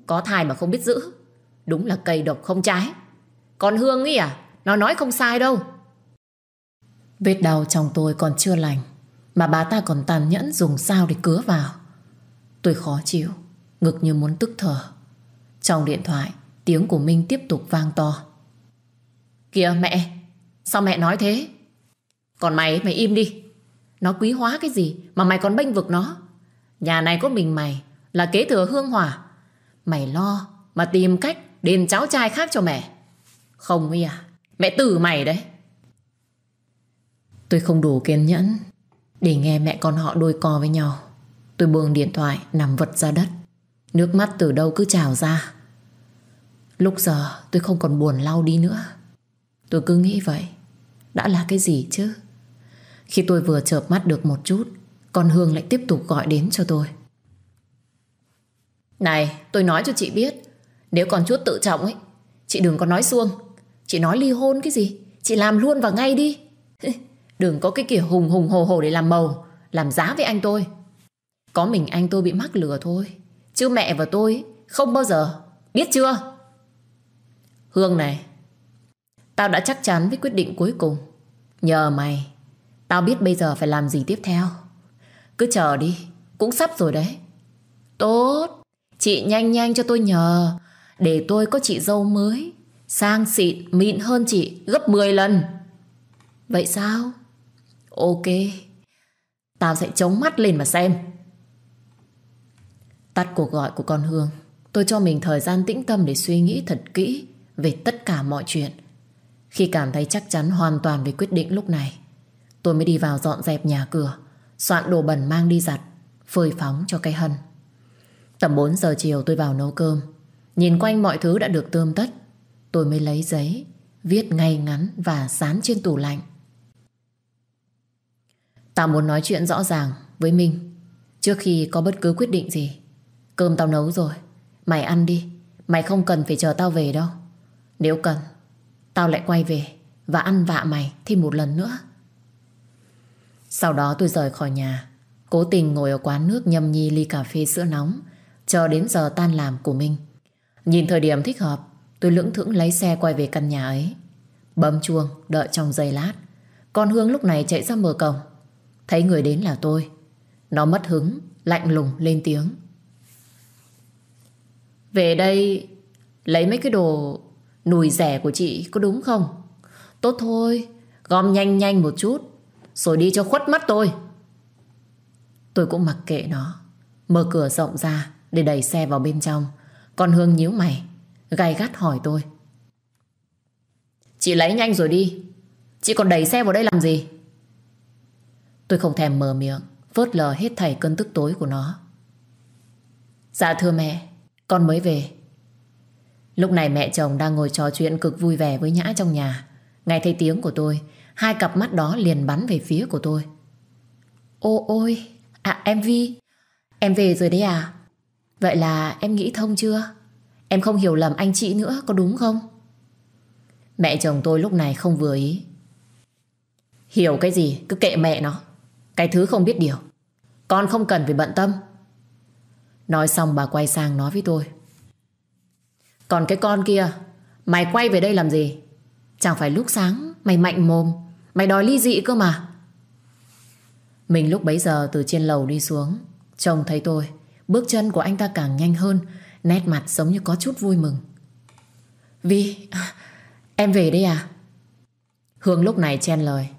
A: Có thai mà không biết giữ. Đúng là cây độc không trái. Còn Hương ý à? Nó nói không sai đâu. Vết đau trong tôi còn chưa lành Mà bà ta còn tàn nhẫn dùng sao để cứa vào. Tôi khó chịu Ngực như muốn tức thở. Trong điện thoại Tiếng của Minh tiếp tục vang to. Kìa mẹ Sao mẹ nói thế? Còn mày mày im đi. Nó quý hóa cái gì mà mày còn bênh vực nó? Nhà này có mình mày Là kế thừa hương hỏa Mày lo mà tìm cách Đền cháu trai khác cho mẹ không Huy à? Mẹ tử mày đấy. Tôi không đủ kiên nhẫn Để nghe mẹ con họ đôi co với nhau. Tôi buông điện thoại, nằm vật ra đất. Nước mắt từ đâu cứ trào ra. Lúc giờ tôi không còn buồn lau đi nữa. Tôi cứ nghĩ vậy. Đã là cái gì chứ? Khi tôi vừa chợp mắt được một chút, Con Hương lại tiếp tục gọi đến cho tôi. Này, tôi nói cho chị biết. Nếu còn chút tự trọng ấy, Chị đừng có nói xuông. Chị nói ly hôn cái gì? Chị làm luôn và ngay đi. Đừng có cái kiểu hùng hùng hồ hồ để làm màu, Làm giá với anh tôi. Có mình anh tôi bị mắc lừa thôi. Chứ mẹ và tôi không bao giờ. Biết chưa? Hương này, Tao đã chắc chắn với quyết định cuối cùng. Nhờ mày, Tao biết bây giờ phải làm gì tiếp theo. Cứ chờ đi, Cũng sắp rồi đấy. Tốt, Chị nhanh nhanh cho tôi nhờ, Để tôi có chị dâu mới. Sang xịn mịn hơn chị Gấp 10 lần. Vậy sao? Ok, Tao sẽ chống mắt lên mà xem. Tắt cuộc gọi của con Hương. Tôi cho mình thời gian tĩnh tâm để suy nghĩ thật kỹ Về tất cả mọi chuyện. Khi cảm thấy chắc chắn hoàn toàn về quyết định lúc này, Tôi mới đi vào dọn dẹp nhà cửa, Soạn đồ bẩn mang đi giặt, Phơi phóng cho cây hân. Tầm 4 giờ chiều tôi vào nấu cơm. Nhìn quanh mọi thứ đã được tươm tất. Tôi mới lấy giấy, Viết ngay ngắn và dán trên tủ lạnh. Tao muốn nói chuyện rõ ràng với Minh. Trước khi có bất cứ quyết định gì, Cơm tao nấu rồi. Mày ăn đi. Mày không cần phải chờ tao về đâu. Nếu cần, Tao lại quay về Và ăn vạ mày thêm một lần nữa. Sau đó tôi rời khỏi nhà, Cố tình ngồi ở quán nước nhâm nhi ly cà phê sữa nóng, Chờ đến giờ tan làm của Minh. Nhìn thời điểm thích hợp Tôi lưỡng thững lấy xe quay về căn nhà ấy. Bấm chuông, đợi trong giây lát. Con Hương lúc này chạy ra mở cổng. Thấy người đến là tôi. Nó mất hứng, Lạnh lùng lên tiếng. Về đây, Lấy mấy cái đồ Nùi rẻ của chị có đúng không? Tốt thôi, Gom nhanh nhanh một chút, Rồi đi cho khuất mắt tôi. Tôi cũng mặc kệ nó. Mở cửa rộng ra Để đẩy xe vào bên trong. Còn Hương nhíu mày. Gay gắt hỏi tôi. Chị lấy nhanh rồi đi. Chị còn đẩy xe vào đây làm gì? Tôi không thèm mở miệng, Vớt lờ hết thảy cơn tức tối của nó. Dạ thưa mẹ, Con mới về. Lúc này mẹ chồng đang ngồi trò chuyện cực vui vẻ với Nhã trong nhà. Nghe thấy tiếng của tôi, Hai cặp mắt đó liền bắn về phía của tôi. Ô ôi À em Vi, Em về rồi đấy à? Vậy là em nghĩ thông chưa? Em không hiểu lầm anh chị nữa, có đúng không? Mẹ chồng tôi lúc này không vừa ý. Hiểu cái gì? Cứ kệ mẹ nó. Cái thứ không biết điều. Con không cần phải bận tâm. Nói xong bà quay sang nói với tôi. Còn cái con kia, Mày quay về đây làm gì? Chẳng phải lúc sáng mày mạnh mồm, Mày đòi ly dị cơ mà. Mình lúc bấy giờ từ trên lầu đi xuống, Trông thấy tôi, Bước chân của anh ta càng nhanh hơn Nét mặt giống như có chút vui mừng. Vi, Em về đây à? Hương lúc này chen lời.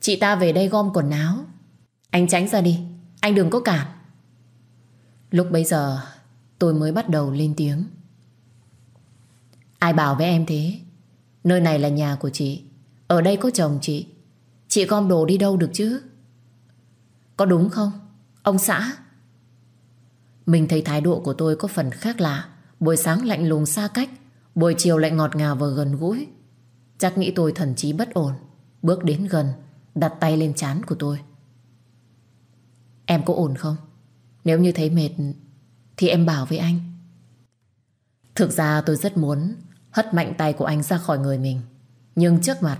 A: Chị ta về đây gom quần áo. Anh tránh ra đi, Anh đừng có cản. Lúc bấy giờ, tôi mới bắt đầu lên tiếng. Ai bảo với em thế? Nơi này là nhà của chị. Ở đây có chồng chị. Chị gom đồ đi đâu được chứ? Có đúng không? Ông xã? Mình thấy thái độ của tôi có phần khác lạ. Buổi sáng lạnh lùng xa cách, Buổi chiều lại ngọt ngào và gần gũi. Chắc nghĩ tôi thần trí bất ổn. Bước đến gần, Đặt tay lên chán của tôi. Em có ổn không? Nếu như thấy mệt, Thì em bảo với anh. Thực ra tôi rất muốn Hất mạnh tay của anh ra khỏi người mình. Nhưng trước mặt,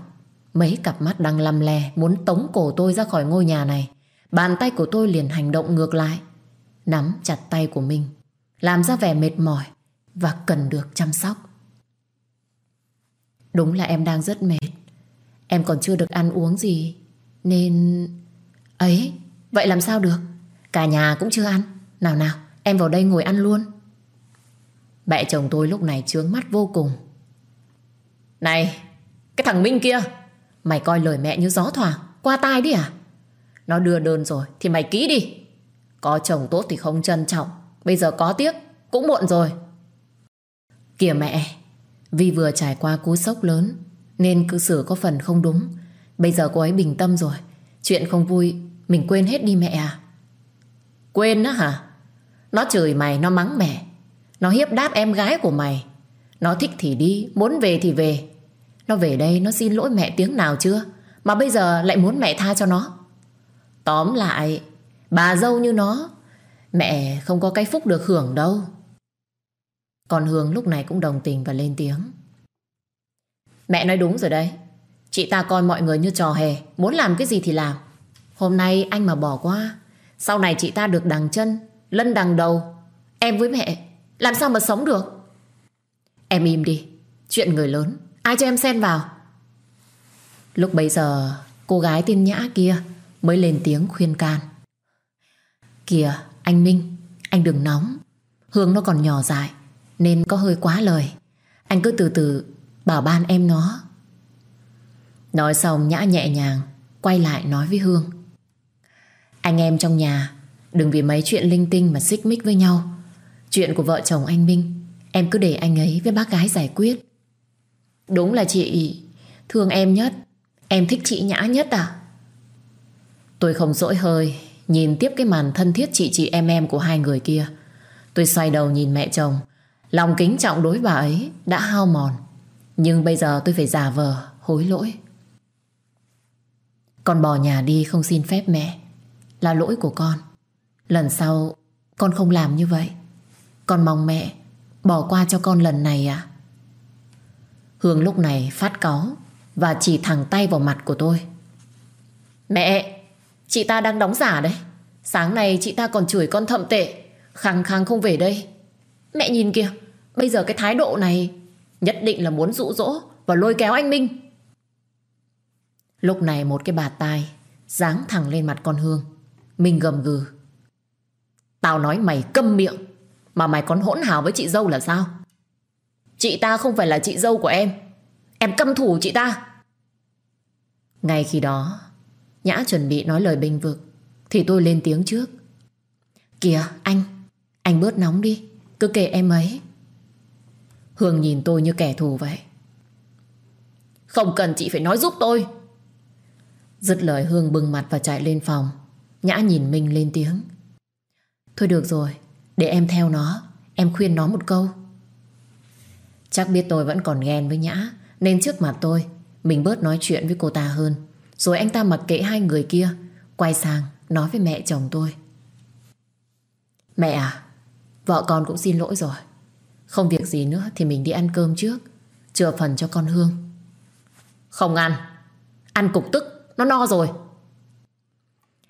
A: Mấy cặp mắt đang lăm le Muốn tống cổ tôi ra khỏi ngôi nhà này. Bàn tay của tôi liền hành động ngược lại. Nắm chặt tay của mình Làm ra vẻ mệt mỏi Và cần được chăm sóc. Đúng là em đang rất mệt. Em còn chưa được ăn uống gì Nên... Ấy, vậy làm sao được? Cả nhà cũng chưa ăn. Nào nào, em vào đây ngồi ăn luôn. Mẹ chồng tôi lúc này trướng mắt vô cùng. Này, cái thằng Minh kia Mày coi lời mẹ như gió thoảng Qua tai đi à? Nó đưa đơn rồi thì mày ký đi. Có chồng tốt thì không trân trọng. Bây giờ có tiếc, cũng muộn rồi. Kìa mẹ, vì vừa trải qua cú sốc lớn, Nên cư xử có phần không đúng. Bây giờ cô ấy bình tâm rồi. Chuyện không vui, Mình quên hết đi mẹ à. Quên á hả? Nó chửi mày, nó mắng mẹ. Nó hiếp đáp em gái của mày. Nó thích thì đi, Muốn về thì về. Nó về đây, nó xin lỗi mẹ tiếng nào chưa? Mà bây giờ lại muốn mẹ tha cho nó. Tóm lại Bà dâu như nó Mẹ không có cái phúc được hưởng đâu còn Hương lúc này cũng đồng tình và lên tiếng. Mẹ nói đúng rồi đây. Chị ta coi mọi người như trò hề, muốn làm cái gì thì làm. Hôm nay anh mà bỏ qua, sau này chị ta được đằng chân, lân đằng đầu. Em với mẹ, làm sao mà sống được? Em im đi, chuyện người lớn, ai cho em xen vào? Lúc bấy giờ, cô gái tên Nhã kia mới lên tiếng khuyên can. Kìa, anh Minh, anh đừng nóng. Hương nó còn nhỏ dại, nên có hơi quá lời. Anh cứ từ từ bảo ban em nó. Nói xong Nhã nhẹ nhàng Quay lại nói với Hương. Anh em trong nhà Đừng vì mấy chuyện linh tinh mà xích mích với nhau. Chuyện của vợ chồng anh Minh Em cứ để anh ấy với bác gái giải quyết. Đúng là chị thương em nhất. Em thích chị Nhã nhất à? Tôi không dỗi hơi Nhìn tiếp cái màn thân thiết chị chị em em của hai người kia. Tôi xoay đầu nhìn mẹ chồng. Lòng kính trọng đối bà ấy Đã hao mòn. Nhưng bây giờ tôi phải giả vờ, hối lỗi. Con bỏ nhà đi không xin phép mẹ. Là lỗi của con. Lần sau, con không làm như vậy. Con mong mẹ Bỏ qua cho con lần này à Hương lúc này phát cáu Và chỉ thẳng tay vào mặt của tôi. Mẹ! Chị ta đang đóng giả đấy. Sáng nay chị ta còn chửi con thậm tệ. Khăng khăng không về đây. Mẹ nhìn kìa, Bây giờ cái thái độ này Nhất định là muốn dụ dỗ Và lôi kéo anh Minh. Lúc này một cái bà tai Giáng thẳng lên mặt con Hương. Minh gầm gừ. Tao nói mày câm miệng, Mà mày còn hỗn hào với chị dâu là sao? Chị ta không phải là chị dâu của em. Em căm thủ chị ta. Ngay khi đó Nhã chuẩn bị nói lời bình vực, Thì tôi lên tiếng trước. Kìa, anh Anh bớt nóng đi, Cứ kể em ấy. Hương nhìn tôi như kẻ thù vậy. Không cần chị phải nói giúp tôi. Dứt lời Hương bừng mặt và chạy lên phòng. Nhã nhìn Minh lên tiếng. Thôi được rồi, Để em theo nó, Em khuyên nó một câu. Chắc biết tôi vẫn còn ghen với Nhã, Nên trước mặt tôi, Mình bớt nói chuyện với cô ta hơn. Rồi anh ta mặc kệ hai người kia, Quay sang nói với mẹ chồng tôi. Mẹ à Vợ con cũng xin lỗi rồi. Không việc gì nữa thì mình đi ăn cơm trước, Chừa phần cho con Hương. Không ăn Ăn cục tức, Nó no rồi.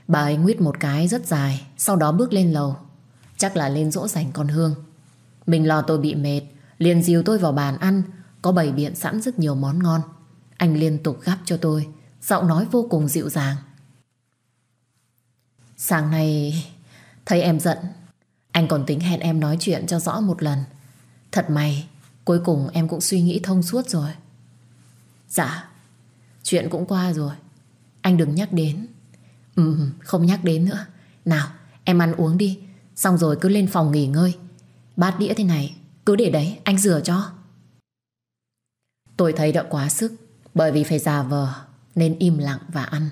A: Bà ấy nguyết một cái rất dài, Sau đó bước lên lầu. Chắc là lên dỗ dành con Hương. Mình lo tôi bị mệt, Liền dìu tôi vào bàn ăn, Có bày biện sẵn rất nhiều món ngon. Anh liên tục gắp cho tôi Giọng nói vô cùng dịu dàng. Sáng nay, Thấy em giận. Anh còn tính hẹn em nói chuyện cho rõ một lần. Thật may, Cuối cùng em cũng suy nghĩ thông suốt rồi. Dạ Chuyện cũng qua rồi. Anh đừng nhắc đến. Ừ không nhắc đến nữa. Nào, em ăn uống đi. Xong rồi cứ lên phòng nghỉ ngơi. Bát đĩa thế này, Cứ để đấy, anh rửa cho. Tôi thấy đã quá sức, Bởi vì phải già vờ. Nên im lặng và ăn.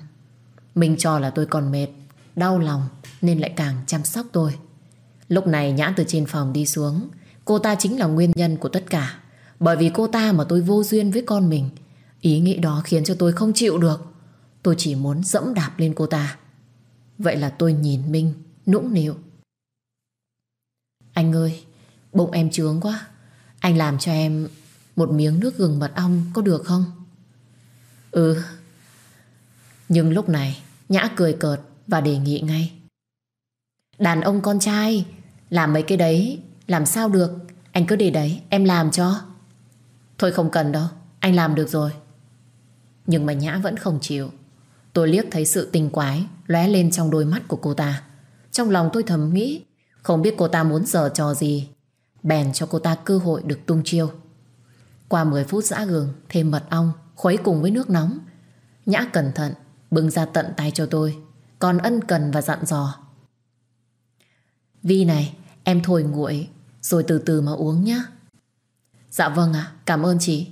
A: Mình cho là tôi còn mệt, Đau lòng nên lại càng chăm sóc tôi. Lúc này Nhã từ trên phòng đi xuống. Cô ta chính là nguyên nhân của tất cả. Bởi vì cô ta mà tôi vô duyên với con mình, Ý nghĩ đó khiến cho tôi không chịu được. Tôi chỉ muốn dẫm đạp lên cô ta. Vậy là tôi nhìn Minh, Nũng nịu. Anh ơi, Bụng em trướng quá. Anh làm cho em một miếng nước gừng mật ong có được không? Ừ nhưng lúc này, Nhã cười cợt và đề nghị ngay Đàn ông con trai, Làm mấy cái đấy, Làm sao được Anh cứ để đấy, em làm cho Thôi không cần đâu, Anh làm được rồi Nhưng mà Nhã vẫn không chịu Tôi liếc thấy sự tình quái lóe lên trong đôi mắt của cô ta. Trong lòng tôi thầm nghĩ, không biết cô ta muốn giờ trò gì. Bèn cho cô ta cơ hội được tung chiêu. Qua 10 phút giã gừng thêm mật ong, khuấy cùng với nước nóng. Nhã cẩn thận bưng ra tận tay cho tôi còn ân cần và dặn dò. Vi này em thổi nguội rồi từ từ mà uống nhé. Dạ vâng ạ, cảm ơn chị.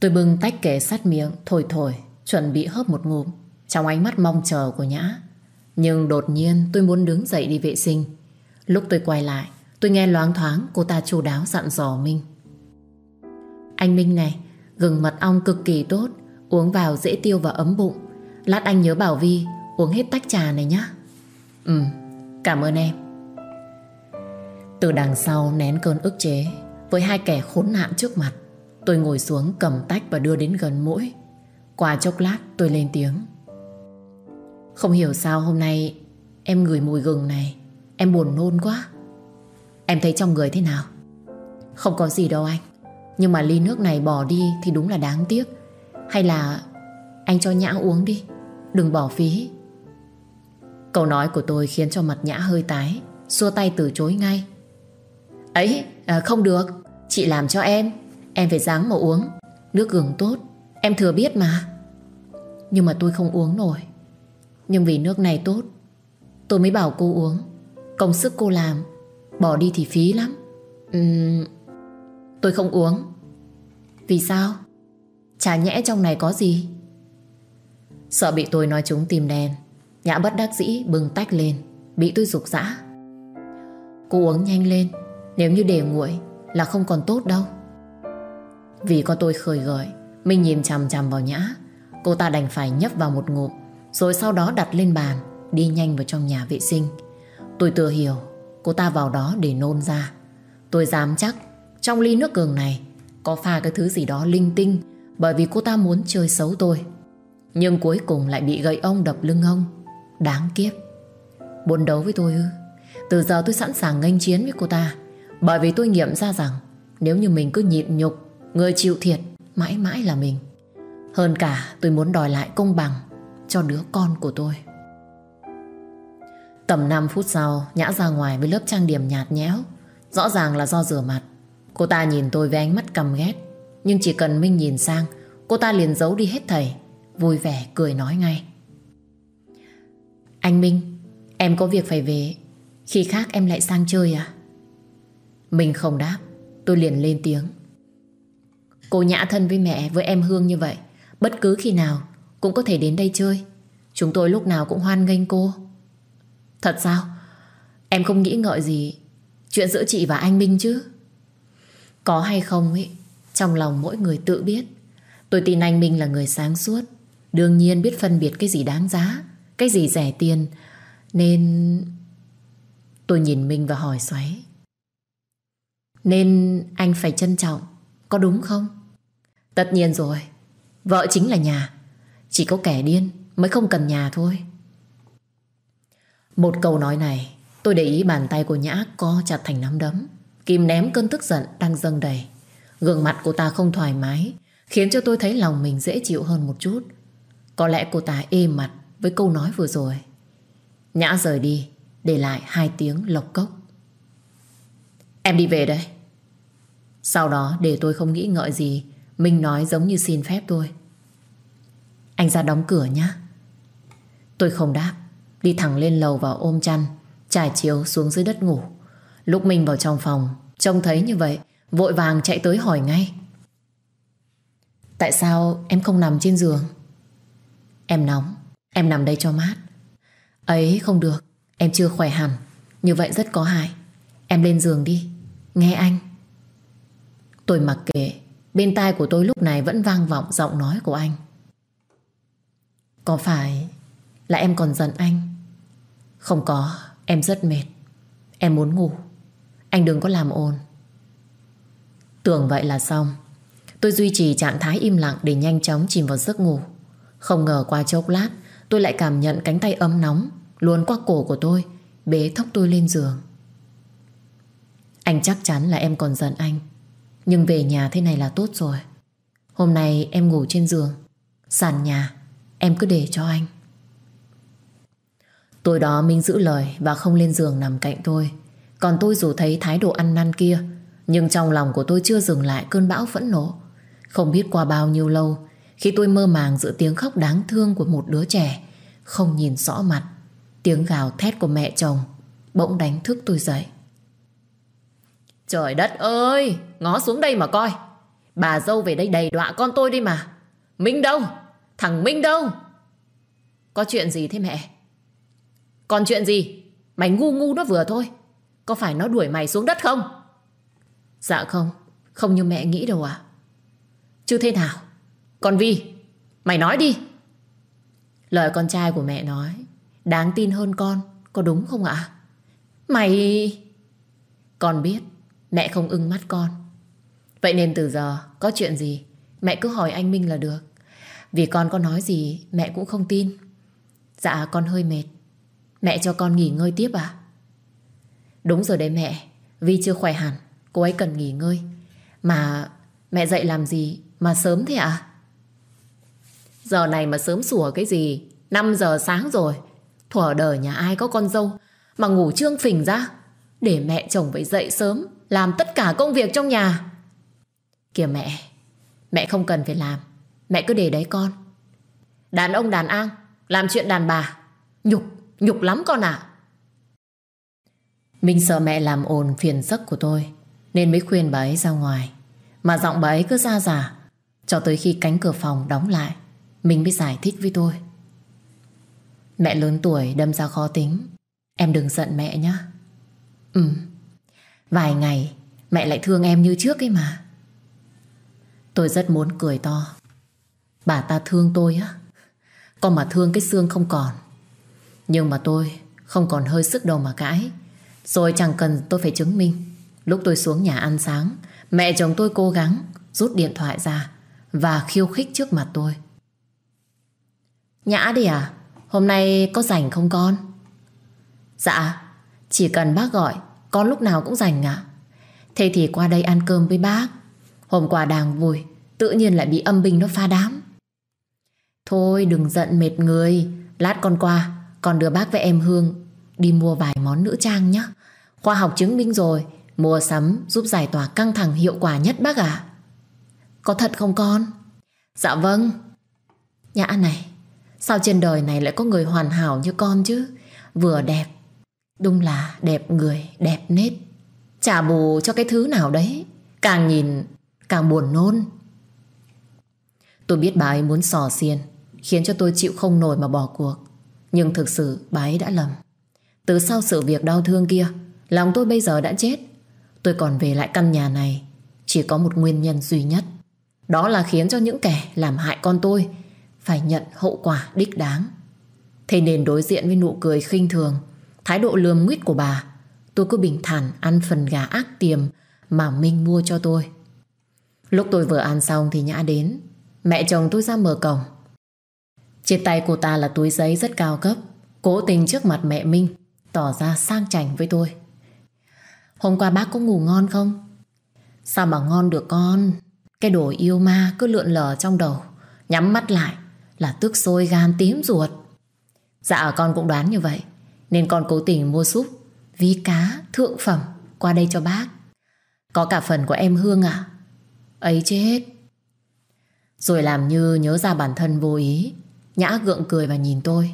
A: Tôi bưng tách kể sát miệng, thổi thổi Chuẩn bị hớp một ngụm Trong ánh mắt mong chờ của Nhã Nhưng đột nhiên tôi muốn đứng dậy đi vệ sinh Lúc tôi quay lại Tôi nghe loáng thoáng cô ta chu đáo dặn dò Minh Anh Minh này Gừng mật ong cực kỳ tốt Uống vào dễ tiêu và ấm bụng Lát anh nhớ bảo Vi, Uống hết tách trà này nhé Ừ cảm ơn em. Từ đằng sau nén cơn ức chế, Với hai kẻ khốn nạn trước mặt, Tôi ngồi xuống cầm tách và đưa đến gần mũi. Qua chốc lát, tôi lên tiếng. Không hiểu sao hôm nay Em ngửi mùi gừng này, Em buồn nôn quá. Em thấy trong người thế nào? Không có gì đâu anh, Nhưng mà ly nước này bỏ đi thì đúng là đáng tiếc. Hay là Anh cho Nhã uống đi. Đừng bỏ phí. Câu nói của tôi khiến cho mặt Nhã hơi tái Xua tay từ chối ngay. Ấy à, không được. Chị làm cho em. Em phải dáng mà uống. Nước gừng tốt. Em thừa biết mà. Nhưng mà tôi không uống nổi. Nhưng vì nước này tốt Tôi mới bảo cô uống. Công sức cô làm Bỏ đi thì phí lắm. Uhm, Tôi không uống. Vì sao? Chả nhẽ trong này có gì? Sợ bị tôi nói chúng tim đen. Nhã bất đắc dĩ bừng tách lên. Bị tôi rục rã Cô uống nhanh lên. Nếu như để nguội là không còn tốt đâu. Vì có tôi khởi gợi, mình nhìn chằm chằm vào Nhã. Cô ta đành phải nhấp vào một ngụm, Rồi sau đó đặt lên bàn, Đi nhanh vào trong nhà vệ sinh. Tôi tự hiểu, cô ta vào đó để nôn ra. Tôi dám chắc, Trong ly nước cường này Có pha cái thứ gì đó linh tinh, Bởi vì cô ta muốn chơi xấu tôi. Nhưng cuối cùng lại bị gậy ông đập lưng ông. Đáng kiếp. Buồn đấu với tôi ư? Từ giờ tôi sẵn sàng nghênh chiến với cô ta. Bởi vì tôi nghiệm ra rằng, Nếu như mình cứ nhịn nhục, Người chịu thiệt mãi mãi là mình. Hơn cả, tôi muốn đòi lại công bằng Cho đứa con của tôi. Tầm 5 phút sau, Nhã ra ngoài với lớp trang điểm nhạt nhẽo. Rõ ràng là do rửa mặt. Cô ta nhìn tôi với ánh mắt căm ghét. Nhưng chỉ cần Minh nhìn sang, Cô ta liền giấu đi hết thầy. Vui vẻ cười nói ngay. Anh Minh, Em có việc phải về. Khi khác em lại sang chơi à? Minh không đáp, Tôi liền lên tiếng. Cô Nhã thân với mẹ với em Hương như vậy, Bất cứ khi nào Cũng có thể đến đây chơi. Chúng tôi lúc nào cũng hoan nghênh cô. Thật sao? Em không nghĩ ngợi gì Chuyện giữa chị và anh Minh chứ? Có hay không ấy, Trong lòng mỗi người tự biết. Tôi tin anh Minh là người sáng suốt. Đương nhiên biết phân biệt cái gì đáng giá, Cái gì rẻ tiền, Nên Tôi nhìn Minh và hỏi xoáy. Nên anh phải trân trọng, Có đúng không? Tất nhiên rồi, Vợ chính là nhà, Chỉ có kẻ điên mới không cần nhà thôi. Một câu nói này, Tôi để ý bàn tay của Nhã co chặt thành nắm đấm, Kìm ném cơn tức giận đang dâng đầy. Gương mặt của ta không thoải mái, Khiến cho tôi thấy lòng mình dễ chịu hơn một chút. Có lẽ cô ta êm mặt Với câu nói vừa rồi. Nhã rời đi, Để lại hai tiếng lộc cốc. Em đi về đây. Sau đó, để tôi không nghĩ ngợi gì, Minh nói giống như xin phép tôi Anh ra đóng cửa nhé Tôi không đáp, Đi thẳng lên lầu và ôm chăn, Trải chiếu xuống dưới đất ngủ. Lúc mình vào trong phòng, Trông thấy như vậy, Vội vàng chạy tới hỏi ngay. Tại sao em không nằm trên giường? Em nóng. Em nằm đây cho mát. Ấy, không được. Em chưa khỏe hẳn. Như vậy rất có hại. Em lên giường đi. Nghe anh. Tôi mặc kệ. Bên tai của tôi lúc này vẫn vang vọng giọng nói của anh. Có phải Là em còn giận anh? Không có. Em rất mệt. Em muốn ngủ. Anh đừng có làm ồn. Tưởng vậy là xong. Tôi duy trì trạng thái im lặng Để nhanh chóng chìm vào giấc ngủ. Không ngờ qua chốc lát, Tôi lại cảm nhận cánh tay ấm nóng Luồn qua cổ của tôi, Bế thốc tôi lên giường. Anh chắc chắn là em còn giận anh, Nhưng về nhà thế này là tốt rồi. Hôm nay em ngủ trên giường, Sàn nhà, Em cứ để cho anh. Tối đó Minh giữ lời Và không lên giường nằm cạnh tôi. Còn tôi dù thấy thái độ ăn năn kia, Nhưng trong lòng của tôi chưa dừng lại cơn bão phẫn nộ. Không biết qua bao nhiêu lâu khi tôi mơ màng giữa tiếng khóc đáng thương Của một đứa trẻ Không nhìn rõ mặt Tiếng gào thét của mẹ chồng Bỗng đánh thức tôi dậy. Trời đất ơi Ngó xuống đây mà coi. Bà dâu về đây đầy đọa con tôi đi mà. Minh đâu? Thằng Minh đâu? Có chuyện gì thế mẹ? Còn chuyện gì? Mày ngu ngu nó vừa thôi. Có phải nó đuổi mày xuống đất không? Dạ không Không như mẹ nghĩ đâu à Chứ thế nào con Vi, Mày nói đi. Lời con trai của mẹ nói, Đáng tin hơn con, Có đúng không ạ? Mày Con biết, Mẹ không ưng mắt con. Vậy nên từ giờ, có chuyện gì, Mẹ cứ hỏi anh Minh là được. Vì con có nói gì, mẹ cũng không tin. Dạ con hơi mệt. Mẹ cho con nghỉ ngơi tiếp à Đúng rồi đấy mẹ, Vi chưa khỏe hẳn, Cô ấy cần nghỉ ngơi. Mà mẹ dậy làm gì mà sớm thế ạ? à? Giờ này mà sớm sủa cái gì? 5 giờ sáng rồi. Thuở đời nhà ai có con dâu Mà ngủ trương phình ra? Để mẹ chồng phải dậy sớm Làm tất cả công việc trong nhà. Kìa mẹ Mẹ không cần phải làm. Mẹ cứ để đấy con. Đàn ông đàn an Làm chuyện đàn bà. Nhục, nhục lắm con ạ. Mình sợ mẹ làm ồn phiền giấc của tôi Nên mới khuyên bà ấy ra ngoài. Mà giọng bà ấy cứ ra giả Cho tới khi cánh cửa phòng đóng lại. Mình mới giải thích với tôi. Mẹ lớn tuổi đâm ra khó tính. Em đừng giận mẹ nhé Ừ. Vài ngày, mẹ lại thương em như trước ấy mà. Tôi rất muốn cười to. Bà ta thương tôi á. Còn mà thương cái xương không còn. Nhưng mà tôi Không còn hơi sức đâu mà cãi. Rồi chẳng cần tôi phải chứng minh. Lúc tôi xuống nhà ăn sáng, Mẹ chồng tôi cố gắng rút điện thoại ra Và khiêu khích trước mặt tôi. Nhã đi à? Hôm nay có rảnh không con? Dạ Chỉ cần bác gọi, Con lúc nào cũng rảnh ạ. Thế thì qua đây ăn cơm với bác. Hôm qua đang vui, Tự nhiên lại bị âm binh nó pha đám. Thôi, đừng giận mệt người. Lát con qua, Con đưa bác với em Hương Đi mua vài món nữ trang nhé Khoa học chứng minh rồi, Mua sắm giúp giải tỏa căng thẳng hiệu quả nhất bác ạ. Có thật không con? Dạ vâng. Nhã này. Sao trên đời này lại có người hoàn hảo như con chứ? Vừa đẹp Đúng là đẹp người, đẹp nết. Trả bù cho cái thứ nào đấy Càng nhìn càng buồn nôn. Tôi biết bà ấy muốn sò xiên Khiến cho tôi chịu không nổi mà bỏ cuộc. Nhưng thực sự bà ấy đã lầm. Từ sau sự việc đau thương kia Lòng tôi bây giờ đã chết. Tôi còn về lại căn nhà này Chỉ có một nguyên nhân duy nhất. Đó là khiến cho những kẻ làm hại con tôi phải nhận hậu quả đích đáng. Thế nên đối diện với nụ cười khinh thường, Thái độ lườm nguyết của bà, Tôi cứ bình thản ăn phần gà ác tiềm Mà Minh mua cho tôi. Lúc tôi vừa ăn xong thì Nhã đến, Mẹ chồng tôi ra mở cổng. Trên tay cô ta là túi giấy rất cao cấp, Cố tình trước mặt mẹ Minh, Tỏ ra sang chảnh với tôi. Hôm qua bác có ngủ ngon không? Sao mà ngon được con? Cái đồ yêu ma cứ lượn lờ trong đầu, Nhắm mắt lại. Là tức sôi gan tím ruột. Dạ con cũng đoán như vậy, Nên con cố tình mua súp, Ví cá, thượng phẩm qua đây cho bác. Có cả phần của em Hương à Ấy chết. Rồi làm như nhớ ra bản thân vô ý, Nhã gượng cười và nhìn tôi.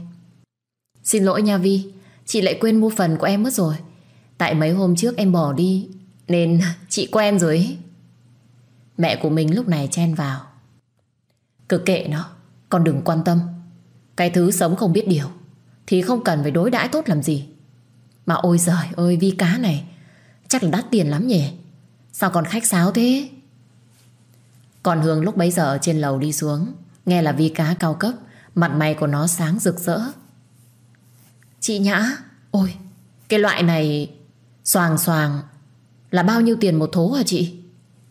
A: Xin lỗi nha Vi, Chị lại quên mua phần của em mất rồi. Tại mấy hôm trước em bỏ đi, Nên chị quen rồi ấy. Mẹ của mình lúc này chen vào. Cực kệ nó. Con đừng quan tâm. Cái thứ sống không biết điều, Thì không cần phải đối đãi tốt làm gì. Mà ôi giời ơi, vi cá này, Chắc là đắt tiền lắm nhỉ? Sao còn khách sáo thế? Còn Hương lúc bấy giờ trên lầu đi xuống, Nghe là vi cá cao cấp, Mặt mày của nó sáng rực rỡ. Chị Nhã, Ôi, cái loại này Xoàng xoàng Là bao nhiêu tiền một thố hả chị?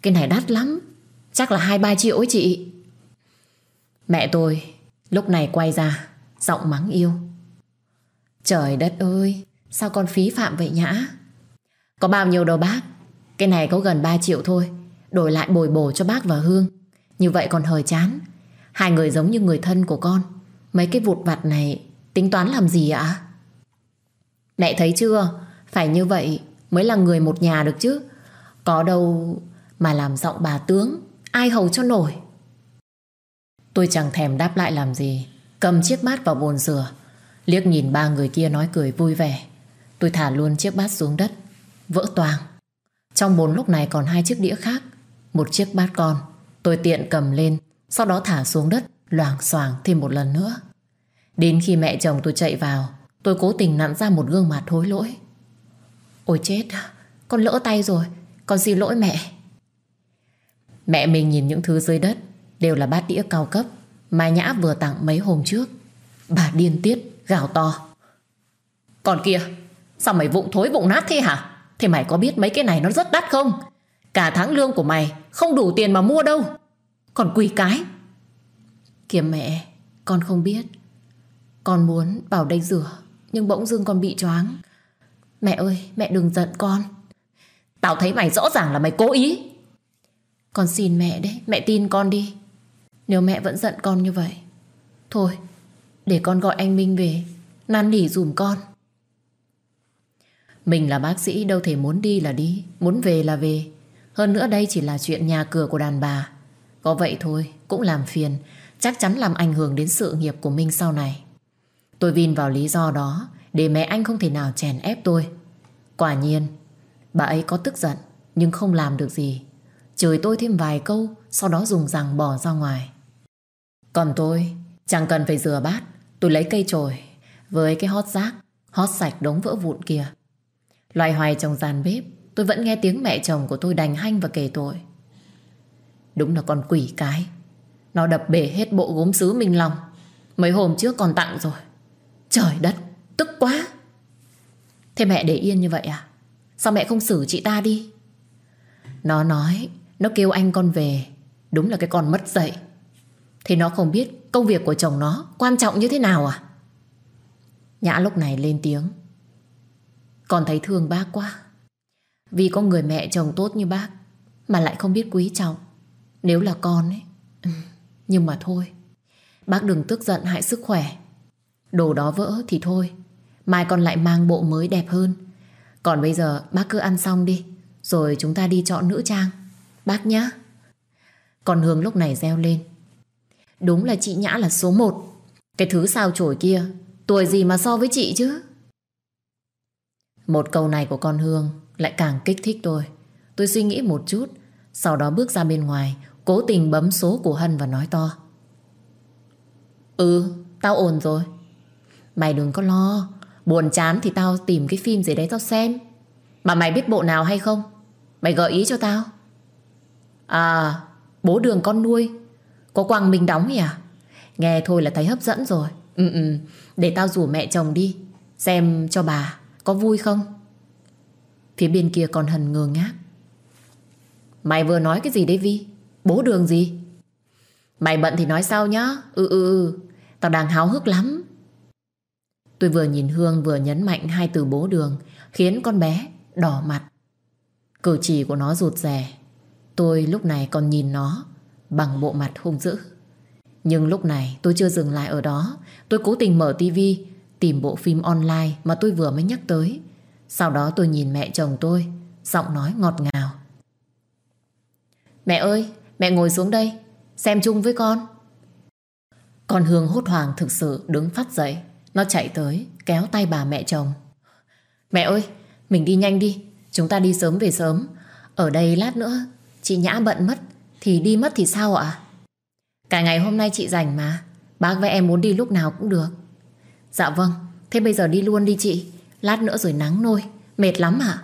A: Cái này đắt lắm, Chắc là 2-3 triệu ấy chị. Mẹ tôi, lúc này quay ra, Giọng mắng yêu. Trời đất ơi, Sao con phí phạm vậy nhã? Có bao nhiêu đâu bác, Cái này có gần 3 triệu thôi, Đổi lại bồi bổ cho bác và Hương. Như vậy còn hời chán. Hai người giống như người thân của con. Mấy cái vụt vặt này, tính toán làm gì ạ? Mẹ thấy chưa? Phải như vậy mới là người một nhà được chứ. Có đâu mà làm giọng bà tướng, Ai hầu cho nổi. Tôi chẳng thèm đáp lại làm gì. Cầm chiếc bát vào bồn rửa. Liếc nhìn ba người kia nói cười vui vẻ. Tôi thả luôn chiếc bát xuống đất. Vỡ toang Trong bồn lúc này còn hai chiếc đĩa khác. Một chiếc bát con. Tôi tiện cầm lên. Sau đó thả xuống đất, Loảng xoảng thêm một lần nữa. Đến khi mẹ chồng tôi chạy vào, Tôi cố tình nặn ra một gương mặt hối lỗi. Ôi chết, Con lỡ tay rồi. Con xin lỗi mẹ. Mẹ mình nhìn những thứ dưới đất. Đều là bát đĩa cao cấp Mà Nhã vừa tặng mấy hôm trước. Bà điên tiết, gào to. Còn kia, Sao mày vụng thối vụng nát thế hả? Thế mày có biết mấy cái này nó rất đắt không? Cả tháng lương của mày Không đủ tiền mà mua đâu. Còn quỳ cái. Kìa mẹ, Con không biết. Con muốn vào đây rửa, Nhưng bỗng dưng con bị choáng. Mẹ ơi, mẹ đừng giận con. Tao thấy mày rõ ràng là mày cố ý. Con xin mẹ đấy, Mẹ tin con đi. Nếu mẹ vẫn giận con như vậy, Thôi, để con gọi anh Minh về, Năn nỉ dùm con. Mình là bác sĩ, đâu thể muốn đi là đi, Muốn về là về. Hơn nữa đây chỉ là chuyện nhà cửa của đàn bà. Có vậy thôi, Cũng làm phiền, Chắc chắn làm ảnh hưởng đến sự nghiệp của Minh sau này. Tôi vin vào lý do đó, Để mẹ anh không thể nào chèn ép tôi. Quả nhiên, Bà ấy có tức giận, Nhưng không làm được gì. Chửi tôi thêm vài câu, Sau đó dùng rằng bỏ ra ngoài. Còn tôi Chẳng cần phải rửa bát Tôi lấy cây chổi Với cái hót rác Hót sạch đống vỡ vụn kia. Loài hoài trong gian bếp Tôi vẫn nghe tiếng mẹ chồng của tôi đành hanh và kể tội. Đúng là con quỷ cái Nó đập bể hết bộ gốm sứ Minh Long Mấy hôm trước còn tặng rồi. Trời đất, tức quá. Thế mẹ để yên như vậy à? Sao mẹ không xử chị ta đi? Nó nói Nó kêu anh con về Đúng là cái con mất dạy. Thì nó không biết công việc của chồng nó Quan trọng như thế nào à? Nhã lúc này lên tiếng. Con thấy thương bác quá. Vì có người mẹ chồng tốt như bác Mà lại không biết quý trọng. Nếu là con ấy, Nhưng mà thôi. Bác đừng tức giận hại sức khỏe. Đồ đó vỡ thì thôi. Mai con lại mang bộ mới đẹp hơn. Còn bây giờ bác cứ ăn xong đi, Rồi chúng ta đi chọn nữ trang. Bác nhá. Còn Hương lúc này reo lên. Đúng là chị Nhã là số một. Cái thứ sao chổi kia Tuổi gì mà so với chị chứ? Một câu này của con Hương Lại càng kích thích tôi. Tôi suy nghĩ một chút Sau đó bước ra bên ngoài Cố tình bấm số của Hân và nói to. Ừ, tao ổn rồi. Mày đừng có lo Buồn chán thì tao tìm cái phim gì đấy tao xem. Mà mày biết bộ nào hay không? Mày gợi ý cho tao. À Bố đường con nuôi. Có Quang Minh đóng nhỉ à? Nghe thôi là thấy hấp dẫn rồi. Ừ ừ. Để tao rủ mẹ chồng đi, Xem cho bà. Có vui không? Phía bên kia còn hần ngơ ngác. Mày vừa nói cái gì đấy Vi? Bố đường gì? Mày bận thì nói sau nhá. Ừ ừ ừ. Tao đang háo hức lắm. Tôi vừa nhìn Hương vừa nhấn mạnh hai từ bố đường, Khiến con bé đỏ mặt. Cử chỉ của nó rụt rè. Tôi lúc này còn nhìn nó. Bằng bộ mặt hung dữ. Nhưng lúc này tôi chưa dừng lại ở đó. Tôi cố tình mở tivi, Tìm bộ phim online mà tôi vừa mới nhắc tới. Sau đó tôi nhìn mẹ chồng tôi, Giọng nói ngọt ngào. Mẹ ơi, Mẹ ngồi xuống đây, Xem chung với con. Con Hương hốt hoảng thực sự đứng phát dậy. Nó chạy tới, kéo tay bà mẹ chồng. Mẹ ơi, Mình đi nhanh đi, Chúng ta đi sớm về sớm. Ở đây lát nữa, Chị Nhã bận mất thì đi mất thì sao ạ? Cả ngày hôm nay chị rảnh mà. Bác với em muốn đi lúc nào cũng được. Dạ vâng. Thế bây giờ đi luôn đi chị. Lát nữa rồi nắng nôi. Mệt lắm hả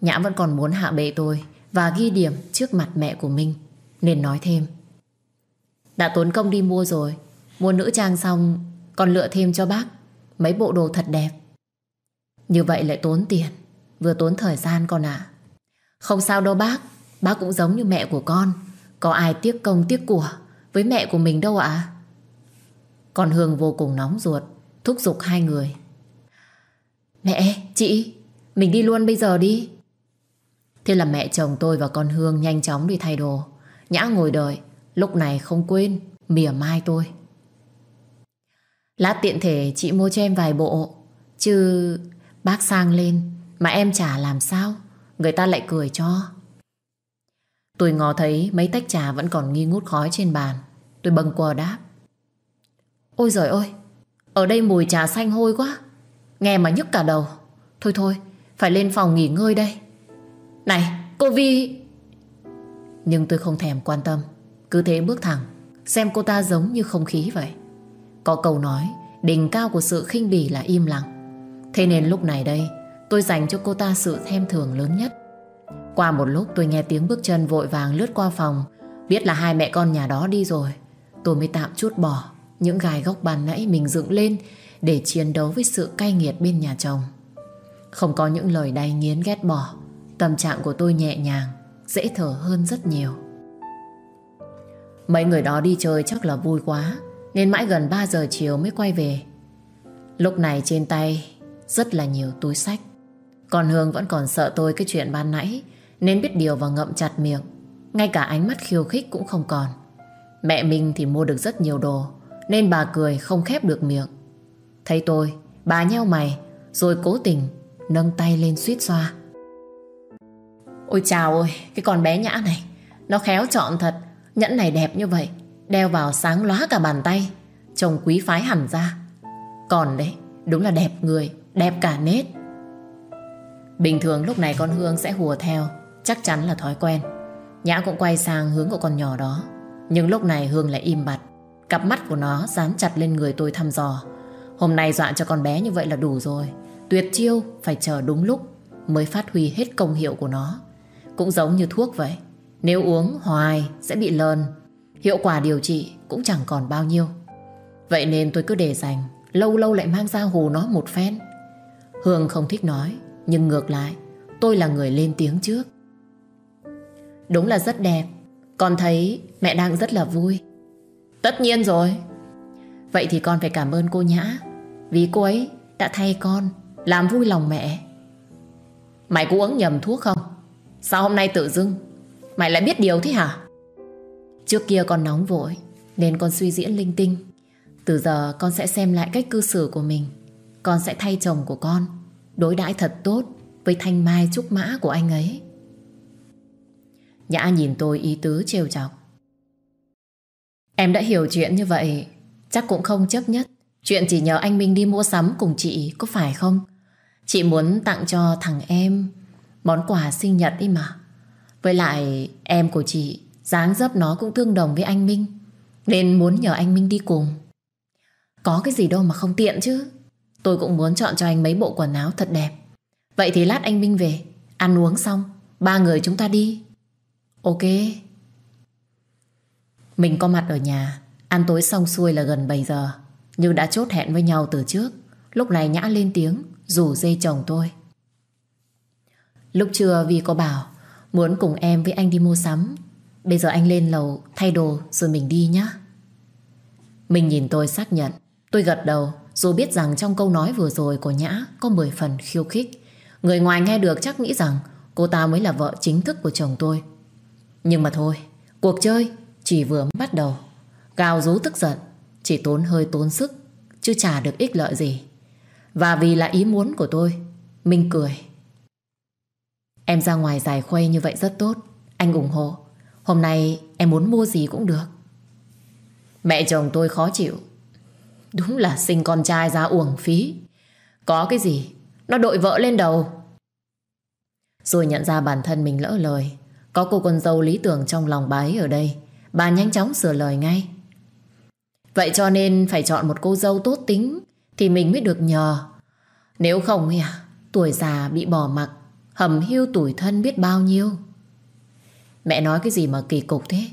A: Nhã vẫn còn muốn hạ bệ tôi Và ghi điểm trước mặt mẹ của mình, Nên nói thêm. Đã tốn công đi mua rồi. Mua nữ trang xong, còn lựa thêm cho bác Mấy bộ đồ thật đẹp. Như vậy lại tốn tiền. Vừa tốn thời gian con ạ. Không sao đâu bác. Bác cũng giống như mẹ của con. Có ai tiếc công tiếc của Với mẹ của mình đâu ạ? Con Hương vô cùng nóng ruột Thúc giục hai người. Mẹ, chị Mình đi luôn bây giờ đi. Thế là mẹ chồng tôi và con Hương Nhanh chóng đi thay đồ. Nhã ngồi đợi Lúc này không quên mỉa mai tôi. Lát tiện thể chị mua cho em vài bộ Chứ bác sang lên Mà em trả làm sao Người ta lại cười cho. Tôi ngó thấy mấy tách trà Vẫn còn nghi ngút khói trên bàn. Tôi bâng quờ đáp. Ôi giời ơi, Ở đây mùi trà xanh hôi quá. Nghe mà nhức cả đầu. Thôi thôi, Phải lên phòng nghỉ ngơi đây. Này, cô Vi! Nhưng tôi không thèm quan tâm. Cứ thế bước thẳng. Xem cô ta giống như không khí vậy. Có câu nói, Đỉnh cao của sự khinh bỉ là im lặng. Thế nên lúc này đây, Tôi dành cho cô ta sự thêm thường lớn nhất. Qua một lúc tôi nghe tiếng bước chân vội vàng lướt qua phòng. Biết là hai mẹ con nhà đó đi rồi. Tôi mới tạm chút bỏ Những gai góc bàn nãy mình dựng lên Để chiến đấu với sự cay nghiệt bên nhà chồng. Không có những lời đay nghiến ghét bỏ, Tâm trạng của tôi nhẹ nhàng, Dễ thở hơn rất nhiều. Mấy người đó đi chơi chắc là vui quá, nên mãi gần 3 giờ chiều mới quay về. Lúc này trên tay Rất là nhiều túi sách. Còn Hương vẫn còn sợ tôi cái chuyện ban nãy nên biết điều và ngậm chặt miệng. Ngay cả ánh mắt khiêu khích cũng không còn. Mẹ mình thì mua được rất nhiều đồ, Nên bà cười không khép được miệng. Thấy tôi, Bà nheo mày, Rồi cố tình nâng tay lên suýt xoa. Ôi chào ơi, Cái con bé nhã này, Nó khéo chọn thật, Nhẫn này đẹp như vậy, Đeo vào sáng lóa cả bàn tay, Trông quý phái hẳn ra. Còn đấy, đúng là đẹp người, Đẹp cả nết. Bình thường lúc này con Hương sẽ hùa theo Chắc chắn là thói quen Nhã cũng quay sang hướng của con nhỏ đó Nhưng lúc này Hương lại im bặt Cặp mắt của nó dán chặt lên người tôi thăm dò Hôm nay dọa cho con bé như vậy là đủ rồi. Tuyệt chiêu phải chờ đúng lúc mới phát huy hết công hiệu của nó. Cũng giống như thuốc vậy. Nếu uống hoài sẽ bị lờn. Hiệu quả điều trị cũng chẳng còn bao nhiêu. Vậy nên tôi cứ để dành, lâu lâu lại mang ra hù nó một phen. Hương không thích nói, nhưng ngược lại, tôi là người lên tiếng trước. Đúng là rất đẹp, con thấy mẹ đang rất là vui. Tất nhiên rồi. Vậy thì con phải cảm ơn cô Nhã, vì cô ấy đã thay con, làm vui lòng mẹ. Mày có uống nhầm thuốc không? Sao hôm nay tự dưng Mày lại biết điều thế hả Trước kia con nóng vội Nên con suy diễn linh tinh Từ giờ con sẽ xem lại cách cư xử của mình Con sẽ thay chồng của con Đối đãi thật tốt Với thanh mai trúc mã của anh ấy Nhã nhìn tôi ý tứ trêu chọc. Em đã hiểu chuyện như vậy, Chắc cũng không chấp nhất. Chuyện chỉ nhờ anh Minh đi mua sắm cùng chị, Có phải không? Chị muốn tặng cho thằng em Món quà sinh nhật đi mà. Với lại, em của chị, dáng dấp nó cũng tương đồng với anh Minh, Nên muốn nhờ anh Minh đi cùng. Có cái gì đâu mà không tiện chứ. Tôi cũng muốn chọn cho anh mấy bộ quần áo thật đẹp. Vậy thì lát anh Minh về, Ăn uống xong, Ba người chúng ta đi. Ok. Mình có mặt ở nhà, Ăn tối xong xuôi là gần 7 giờ, Nhưng đã chốt hẹn với nhau từ trước. Lúc này Nhã lên tiếng, Rủ dây chồng tôi. Lúc trưa vì có bảo, Muốn cùng em với anh đi mua sắm. Bây giờ anh lên lầu, thay đồ, Rồi mình đi nhé Mình nhìn tôi xác nhận. Tôi gật đầu, dù biết rằng trong câu nói vừa rồi của Nhã Có 10 phần khiêu khích. Người ngoài nghe được chắc nghĩ rằng Cô ta mới là vợ chính thức của chồng tôi. Nhưng mà thôi, Cuộc chơi chỉ vừa bắt đầu. Gào rú tức giận, Chỉ tốn hơi tốn sức, Chứ chả được ích lợi gì. Và vì là ý muốn của tôi, Minh cười. Em ra ngoài giải khuây như vậy rất tốt, Anh ủng hộ. Hôm nay em muốn mua gì cũng được. Mẹ chồng tôi khó chịu. Đúng là sinh con trai ra uổng phí. Có cái gì, Nó đội vợ lên đầu. Rồi nhận ra bản thân mình lỡ lời. Có cô con dâu lý tưởng trong lòng bà ấy ở đây. Bà nhanh chóng sửa lời ngay. Vậy cho nên phải chọn một cô dâu tốt tính, Thì mình mới được nhờ. Nếu không à Tuổi già bị bỏ mặc, Hầm hưu tuổi thân biết bao nhiêu. Mẹ nói cái gì mà kỳ cục thế?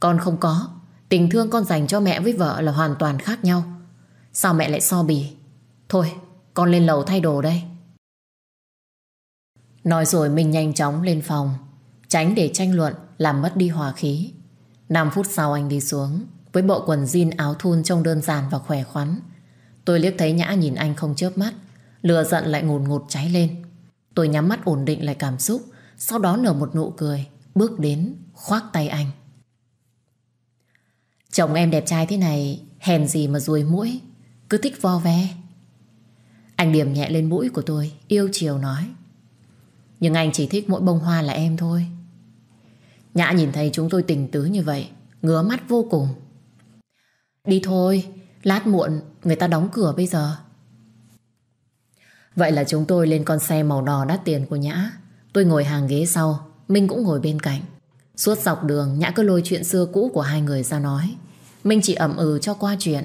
A: Con không có. Tình thương con dành cho mẹ với vợ là hoàn toàn khác nhau. Sao mẹ lại so bì? Thôi, con lên lầu thay đồ đây. Nói rồi mình nhanh chóng lên phòng. Tránh để tranh luận, Làm mất đi hòa khí. 5 phút sau anh đi xuống, Với bộ quần jean áo thun trông đơn giản và khỏe khoắn. Tôi liếc thấy Nhã nhìn anh không chớp mắt Lừa giận lại ngùn ngụt cháy lên. Tôi nhắm mắt ổn định lại cảm xúc, Sau đó nở một nụ cười, Bước đến, khoác tay anh. Chồng em đẹp trai thế này, Hèn gì mà ruồi mũi, Cứ thích vo ve. Anh điểm nhẹ lên mũi của tôi, Yêu chiều nói. Nhưng anh chỉ thích mỗi bông hoa là em thôi. Nhã nhìn thấy chúng tôi tình tứ như vậy, Ngứa mắt vô cùng. Đi thôi, Lát muộn người ta đóng cửa bây giờ. Vậy là chúng tôi lên con xe màu đỏ đắt tiền của Nhã. Tôi ngồi hàng ghế sau, Minh cũng ngồi bên cạnh. Suốt dọc đường, Nhã cứ lôi chuyện xưa cũ của hai người ra nói. Minh chỉ ẩm ừ cho qua chuyện.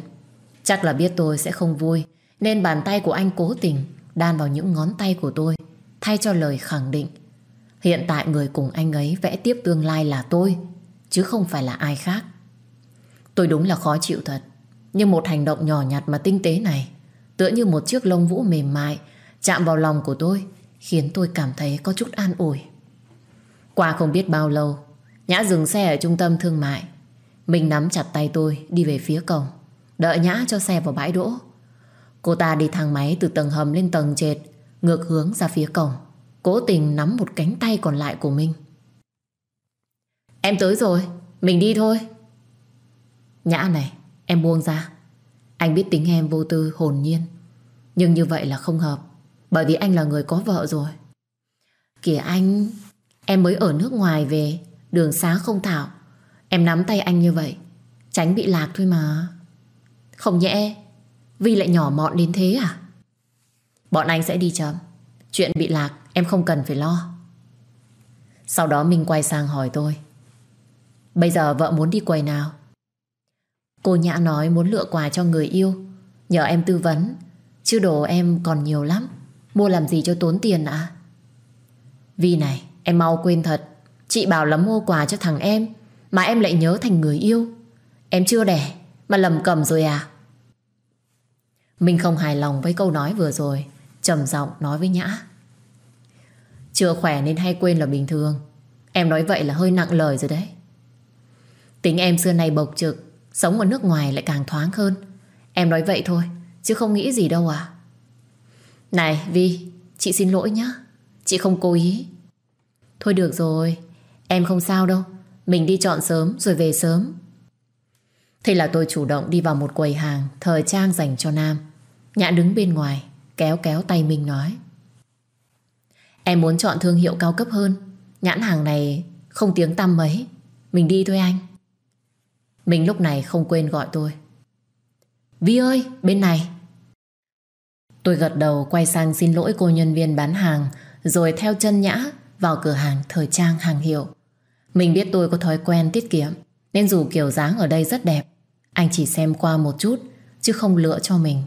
A: Chắc là biết tôi sẽ không vui, Nên bàn tay của anh cố tình Đan vào những ngón tay của tôi, Thay cho lời khẳng định. Hiện tại người cùng anh ấy vẽ tiếp tương lai là tôi, Chứ không phải là ai khác. Tôi đúng là khó chịu thật, Nhưng một hành động nhỏ nhặt mà tinh tế này, Tựa như một chiếc lông vũ mềm mại, Chạm vào lòng của tôi, Khiến tôi cảm thấy có chút an ủi. Qua không biết bao lâu, Nhã dừng xe ở trung tâm thương mại. Mình nắm chặt tay tôi, đi về phía cổng, Đợi Nhã cho xe vào bãi đỗ. Cô ta đi thang máy từ tầng hầm lên tầng trệt, Ngược hướng ra phía cổng. Cố tình nắm một cánh tay còn lại của mình. Em tới rồi, Mình đi thôi. Nhã này, Em buông ra. Anh biết tính em vô tư, hồn nhiên. Nhưng như vậy là không hợp, bởi vì anh là người có vợ rồi. Kìa anh, Em mới ở nước ngoài về, Đường xá không thảo. Em nắm tay anh như vậy, Tránh bị lạc thôi mà. Không nhẽ, Vi lại nhỏ mọn đến thế à? Bọn anh sẽ đi chậm, Chuyện bị lạc em không cần phải lo. Sau đó Minh quay sang hỏi tôi. Bây giờ vợ muốn đi quầy nào? Cô Nhã nói muốn lựa quà cho người yêu. Nhờ em tư vấn. Chứ đồ em còn nhiều lắm. Mua làm gì cho tốn tiền ạ? Vì này, em mau quên thật. Chị bảo là mua quà cho thằng em, Mà em lại nhớ thành người yêu. Em chưa đẻ, Mà lầm cầm rồi à? Mình không hài lòng với câu nói vừa rồi. Trầm giọng nói với Nhã. Chưa khỏe nên hay quên là bình thường. Em nói vậy là hơi nặng lời rồi đấy. Tính em xưa nay bộc trực, Sống ở nước ngoài lại càng thoáng hơn. Em nói vậy thôi, Chứ không nghĩ gì đâu à. Này, Vi, Chị xin lỗi nhá. Chị không cố ý. Thôi được rồi, Em không sao đâu. Mình đi chọn sớm rồi về sớm. Thế là tôi chủ động đi vào một quầy hàng, Thời trang dành cho nam. Nhã đứng bên ngoài, Kéo kéo tay mình nói. Em muốn chọn thương hiệu cao cấp hơn. Nhãn hàng này không tiếng tăm mấy. Mình đi thôi anh. Mình lúc này không quên gọi tôi. Vi ơi, bên này. Tôi gật đầu quay sang xin lỗi cô nhân viên bán hàng, Rồi theo chân Nhã Vào cửa hàng thời trang hàng hiệu. Mình biết tôi có thói quen tiết kiệm, Nên dù kiểu dáng ở đây rất đẹp, Anh chỉ xem qua một chút, Chứ không lựa cho mình.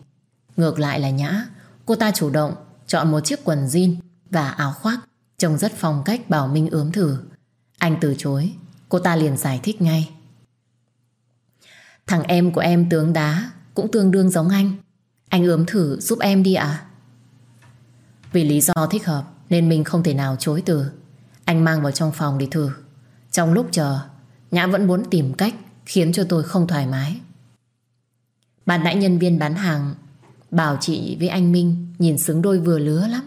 A: Ngược lại là Nhã, Cô ta chủ động chọn một chiếc quần jean. Và áo khoác, Trông rất phong cách bảo Minh ướm thử. Anh từ chối, Cô ta liền giải thích ngay. Thằng em của em tướng đá Cũng tương đương giống anh. Anh ướm thử giúp em đi ạ. Vì lý do thích hợp Nên mình không thể nào chối từ. Anh mang vào trong phòng để thử. Trong lúc chờ, Nhã vẫn muốn tìm cách Khiến cho tôi không thoải mái. Bạn nãy nhân viên bán hàng Bảo chị với anh Minh Nhìn xứng đôi vừa lứa lắm.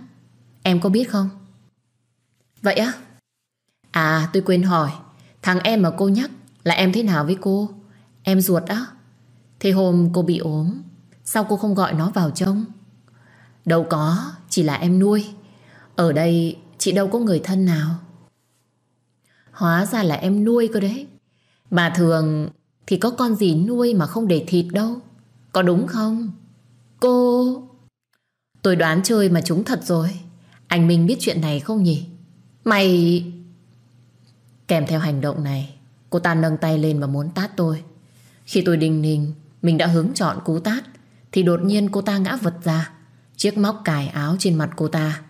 A: Em có biết không? Vậy á? À tôi quên hỏi. Thằng em mà cô nhắc là em thế nào với cô? Em ruột á. Thế hôm cô bị ốm, Sao cô không gọi nó vào trông? Đâu có, Chỉ là em nuôi. Ở đây, chị đâu có người thân nào. Hóa ra là em nuôi cơ đấy. Bà thường Thì có con gì nuôi mà không để thịt đâu. Có đúng không? Cô! Tôi đoán chơi mà chúng thật rồi. Anh Minh biết chuyện này không nhỉ Mày... Kèm theo hành động này, cô ta nâng tay lên và muốn tát tôi. Khi tôi đình ninh, mình đã hướng chọn cú tát, thì đột nhiên cô ta ngã vật ra, chiếc móc cài áo trên mặt cô ta.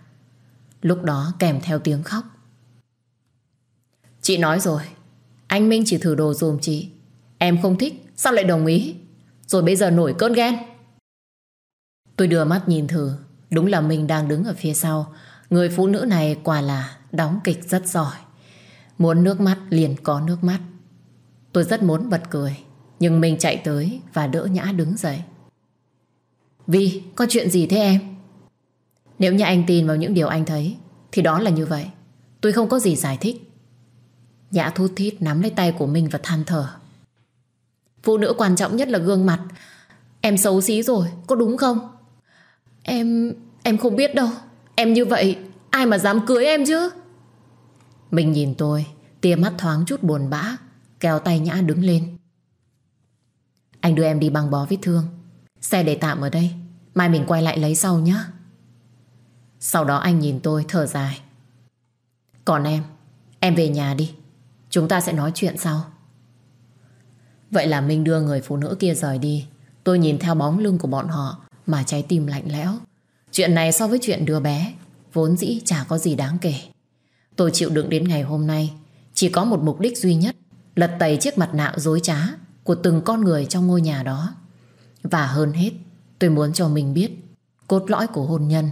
A: Lúc đó kèm theo tiếng khóc. Chị nói rồi, anh Minh chỉ thử đồ dùm chị. Em không thích, sao lại đồng ý? Rồi bây giờ nổi cơn ghen. Tôi đưa mắt nhìn thử, đúng là mình đang đứng ở phía sau. Người phụ nữ này quả là đóng kịch rất giỏi. Muốn nước mắt liền có nước mắt. Tôi rất muốn bật cười, nhưng mình chạy tới và đỡ Nhã đứng dậy. Vi, có chuyện gì thế em? Nếu như anh tin vào những điều anh thấy, thì đó là như vậy. Tôi không có gì giải thích. Nhã thút thít nắm lấy tay của mình và than thở. Phụ nữ quan trọng nhất là gương mặt. Em xấu xí rồi, có đúng không? Em... em không biết đâu. Em như vậy, Ai mà dám cưới em chứ? Mình nhìn tôi, Tia mắt thoáng chút buồn bã Kéo tay Nhã đứng lên. Anh đưa em đi băng bó vết thương. Xe để tạm ở đây, Mai mình quay lại lấy sau nhé Sau đó anh nhìn tôi thở dài. Còn em Em về nhà đi, Chúng ta sẽ nói chuyện sau. Vậy là mình đưa người phụ nữ kia rời đi. Tôi nhìn theo bóng lưng của bọn họ Mà trái tim lạnh lẽo. Chuyện này so với chuyện đứa bé, Vốn dĩ chả có gì đáng kể. Tôi chịu đựng đến ngày hôm nay, Chỉ có một mục đích duy nhất, Lật tẩy chiếc mặt nạ dối trá Của từng con người trong ngôi nhà đó. Và hơn hết, Tôi muốn cho mình biết, Cốt lõi của hôn nhân,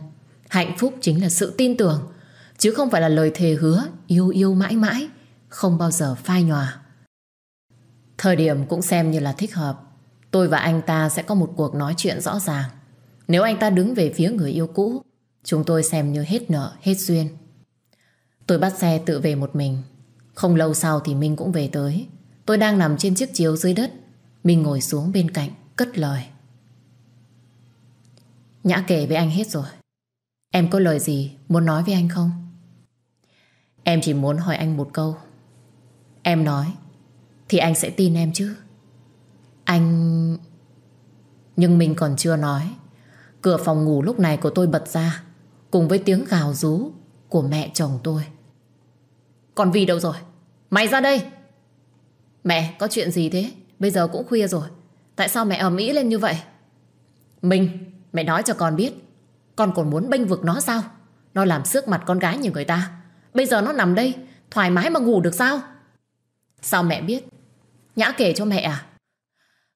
A: Hạnh phúc chính là sự tin tưởng, Chứ không phải là lời thề hứa, Yêu yêu mãi mãi, Không bao giờ phai nhòa. Thời điểm cũng xem như là thích hợp. Tôi và anh ta sẽ có một cuộc nói chuyện rõ ràng. Nếu anh ta đứng về phía người yêu cũ Chúng tôi xem như hết nợ, hết duyên. Tôi bắt xe tự về một mình. Không lâu sau thì Minh cũng về tới. Tôi đang nằm trên chiếc chiếu dưới đất. Minh ngồi xuống bên cạnh, cất lời. Nhã kể với anh hết rồi. Em có lời gì muốn nói với anh không? Em chỉ muốn hỏi anh một câu. Em nói, thì anh sẽ tin em chứ. Anh... Nhưng mình còn chưa nói. Cửa phòng ngủ lúc này của tôi bật ra. Cùng với tiếng gào rú Của mẹ chồng tôi Còn vì đâu rồi Mày ra đây Mẹ có chuyện gì thế Bây giờ cũng khuya rồi Tại sao mẹ ầm ĩ lên như vậy Minh, mẹ nói cho con biết. Con còn muốn bênh vực nó sao? Nó làm xước mặt con gái như người ta. Bây giờ nó nằm đây, thoải mái mà ngủ được sao? Sao mẹ biết? Nhã kể cho mẹ à?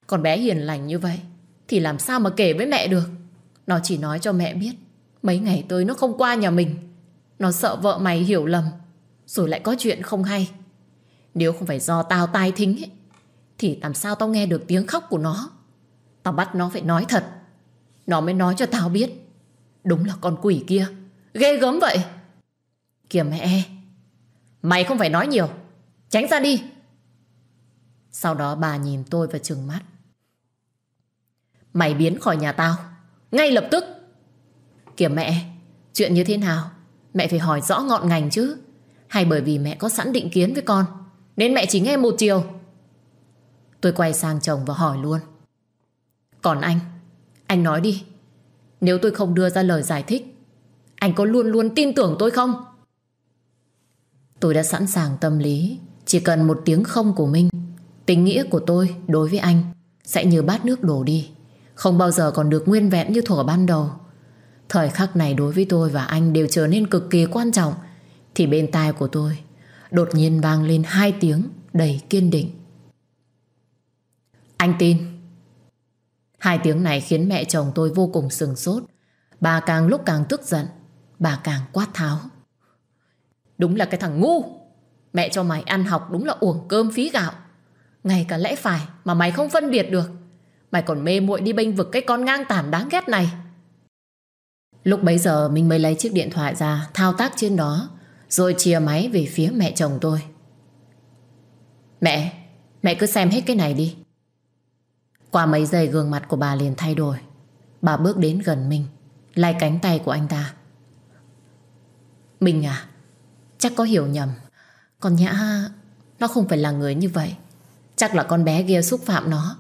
A: Con bé hiền lành như vậy, thì làm sao mà kể với mẹ được? Nó chỉ nói cho mẹ biết. Mấy ngày tới nó không qua nhà mình. Nó sợ vợ mày hiểu lầm, rồi lại có chuyện không hay. Nếu không phải do tao tai thính ấy, thì làm sao tao nghe được tiếng khóc của nó? Tao bắt nó phải nói thật. Nó mới nói cho tao biết. Đúng là con quỷ kia. Ghê gớm vậy. Kìa mẹ. E, mày không phải nói nhiều. Tránh ra đi. Sau đó bà nhìn tôi và trừng mắt. Mày biến khỏi nhà tao. Ngay lập tức. Kìa mẹ. Chuyện như thế nào? Mẹ phải hỏi rõ ngọn ngành chứ. Hay bởi vì mẹ có sẵn định kiến với con. Nên mẹ chỉ nghe một chiều. Tôi quay sang chồng và hỏi luôn. Còn anh, anh nói đi. Nếu tôi không đưa ra lời giải thích, anh có luôn luôn tin tưởng tôi không? Tôi đã sẵn sàng tâm lý, chỉ cần một tiếng không của Minh, tình nghĩa của tôi đối với anh sẽ như bát nước đổ đi, không bao giờ còn được nguyên vẹn như thuở ban đầu. Thời khắc này đối với tôi và anh đều trở nên cực kỳ quan trọng, thì bên tai của tôi đột nhiên vang lên hai tiếng đầy kiên định. Anh tin. Hai tiếng này khiến mẹ chồng tôi vô cùng sừng sốt. Bà càng lúc càng tức giận, bà càng quát tháo. Đúng là cái thằng ngu. Mẹ cho mày ăn học đúng là uổng cơm phí gạo. Ngay cả lẽ phải mà mày không phân biệt được. Mày còn mê muội đi bênh vực cái con ngang tàn đáng ghét này. Lúc bấy giờ mình mới lấy chiếc điện thoại ra thao tác trên đó rồi chia máy về phía mẹ chồng tôi. Mẹ, mẹ cứ xem hết cái này đi. Qua mấy giây gương mặt của bà liền thay đổi Bà bước đến gần mình, Lai cánh tay của anh ta Mình à Chắc có hiểu nhầm còn Nhã Nó không phải là người như vậy Chắc là con bé kia xúc phạm nó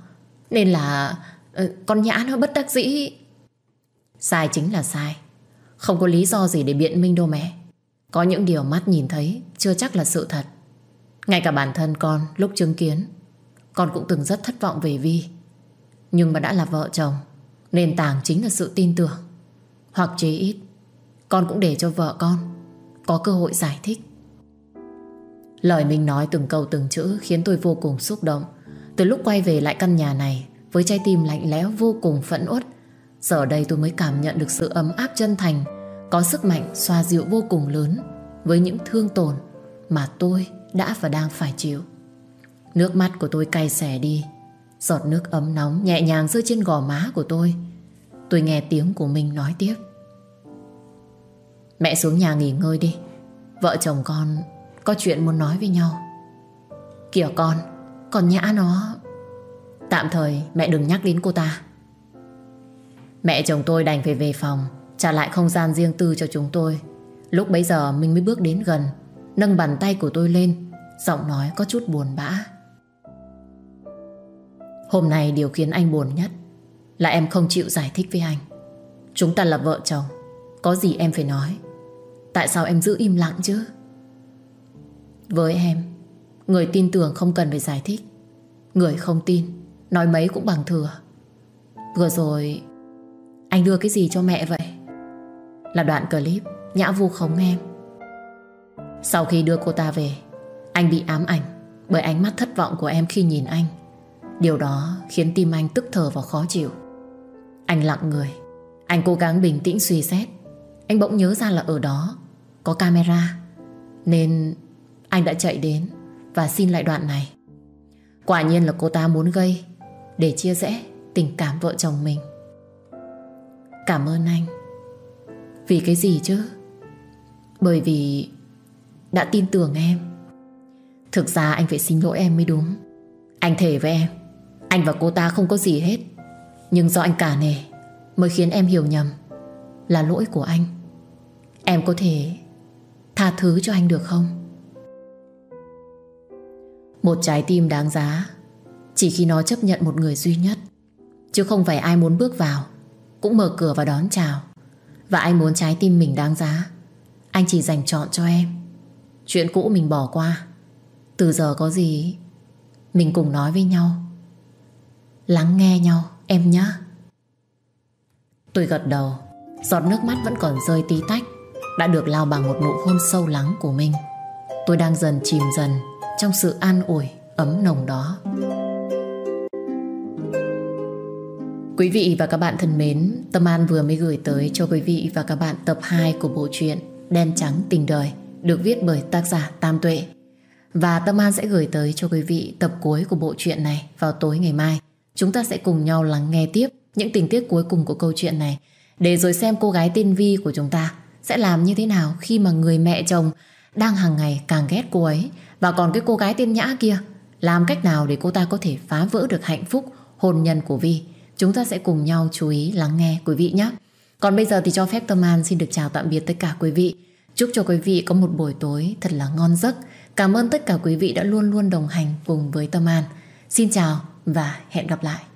A: nên là ờ, Con Nhã nó bất đắc dĩ. Sai chính là sai. Không có lý do gì để biện minh đâu mẹ. Có những điều mắt nhìn thấy Chưa chắc là sự thật. Ngay cả bản thân con lúc chứng kiến, Con cũng từng rất thất vọng về Vi. Nhưng mà đã là vợ chồng, Nền tảng chính là sự tin tưởng. Hoặc chế ít, Con cũng để cho vợ con Có cơ hội giải thích. Lời mình nói từng câu từng chữ Khiến tôi vô cùng xúc động. Từ lúc quay về lại căn nhà này, Với trái tim lạnh lẽo vô cùng phẫn uất, Giờ đây tôi mới cảm nhận được sự ấm áp chân thành, Có sức mạnh xoa dịu vô cùng lớn Với những thương tổn Mà tôi đã và đang phải chịu. Nước mắt của tôi cay xẻ đi, Giọt nước ấm nóng nhẹ nhàng rơi trên gò má của tôi. Tôi nghe tiếng của mình nói tiếp. Mẹ xuống nhà nghỉ ngơi đi, Vợ chồng con Có chuyện muốn nói với nhau. Kìa con còn nhã nó. Tạm thời mẹ đừng nhắc đến cô ta. Mẹ chồng tôi đành phải về phòng, Trả lại không gian riêng tư cho chúng tôi. Lúc bấy giờ mình mới bước đến gần, Nâng bàn tay của tôi lên, Giọng nói có chút buồn bã. Hôm nay điều khiến anh buồn nhất Là em không chịu giải thích với anh. Chúng ta là vợ chồng, Có gì em phải nói? Tại sao em giữ im lặng chứ? Với em Người tin tưởng không cần phải giải thích. Người không tin, Nói mấy cũng bằng thừa. Vừa rồi, Anh đưa cái gì cho mẹ vậy? Là đoạn clip, Nhã vu khống em Sau khi đưa cô ta về, Anh bị ám ảnh Bởi ánh mắt thất vọng của em khi nhìn anh. Điều đó khiến tim anh tức thở và khó chịu. Anh lặng người. Anh cố gắng bình tĩnh suy xét. Anh bỗng nhớ ra là ở đó Có camera, Nên anh đã chạy đến. Và xin lại đoạn này. Quả nhiên là cô ta muốn gây Để chia rẽ tình cảm vợ chồng mình. Cảm ơn anh. Vì cái gì chứ? Bởi vì Đã tin tưởng em. Thực ra anh phải xin lỗi em mới đúng. Anh thề với em, anh và cô ta không có gì hết. Nhưng do anh cả nề Mới khiến em hiểu nhầm Là lỗi của anh. Em có thể tha thứ cho anh được không? Một trái tim đáng giá, Chỉ khi nó chấp nhận một người duy nhất. Chứ không phải ai muốn bước vào, Cũng mở cửa và đón chào. Và anh muốn trái tim mình đáng giá, Anh chỉ dành chọn cho em. Chuyện cũ mình bỏ qua. Từ giờ có gì, Mình cùng nói với nhau. Lắng nghe nhau, em nhé Tôi gật đầu, Giọt nước mắt vẫn còn rơi tí tách, Đã được lao bằng một nụ hôn sâu lắng của mình. Tôi đang dần chìm dần trong sự an ủi, ấm nồng đó. Quý vị và các bạn thân mến, Tâm An vừa mới gửi tới cho quý vị và các bạn tập 2 của bộ truyện Đen Trắng Tình Đời, Được viết bởi tác giả Tam Tuệ. Và Tâm An sẽ gửi tới cho quý vị tập cuối của bộ truyện này vào tối ngày mai. Chúng ta sẽ cùng nhau lắng nghe tiếp những tình tiết cuối cùng của câu chuyện này, để rồi xem cô gái tên Vi của chúng ta sẽ làm như thế nào khi mà người mẹ chồng đang hàng ngày càng ghét cô ấy và còn cái cô gái tên Nhã kia, làm cách nào để cô ta có thể phá vỡ được hạnh phúc, hôn nhân của Vi. Chúng ta sẽ cùng nhau chú ý lắng nghe quý vị nhé. Còn bây giờ thì cho phép Tâm An xin được chào tạm biệt tất cả quý vị. Chúc cho quý vị có một buổi tối thật là ngon giấc. Cảm ơn tất cả quý vị đã luôn luôn đồng hành cùng với Tâm An. Xin chào và hẹn gặp lại.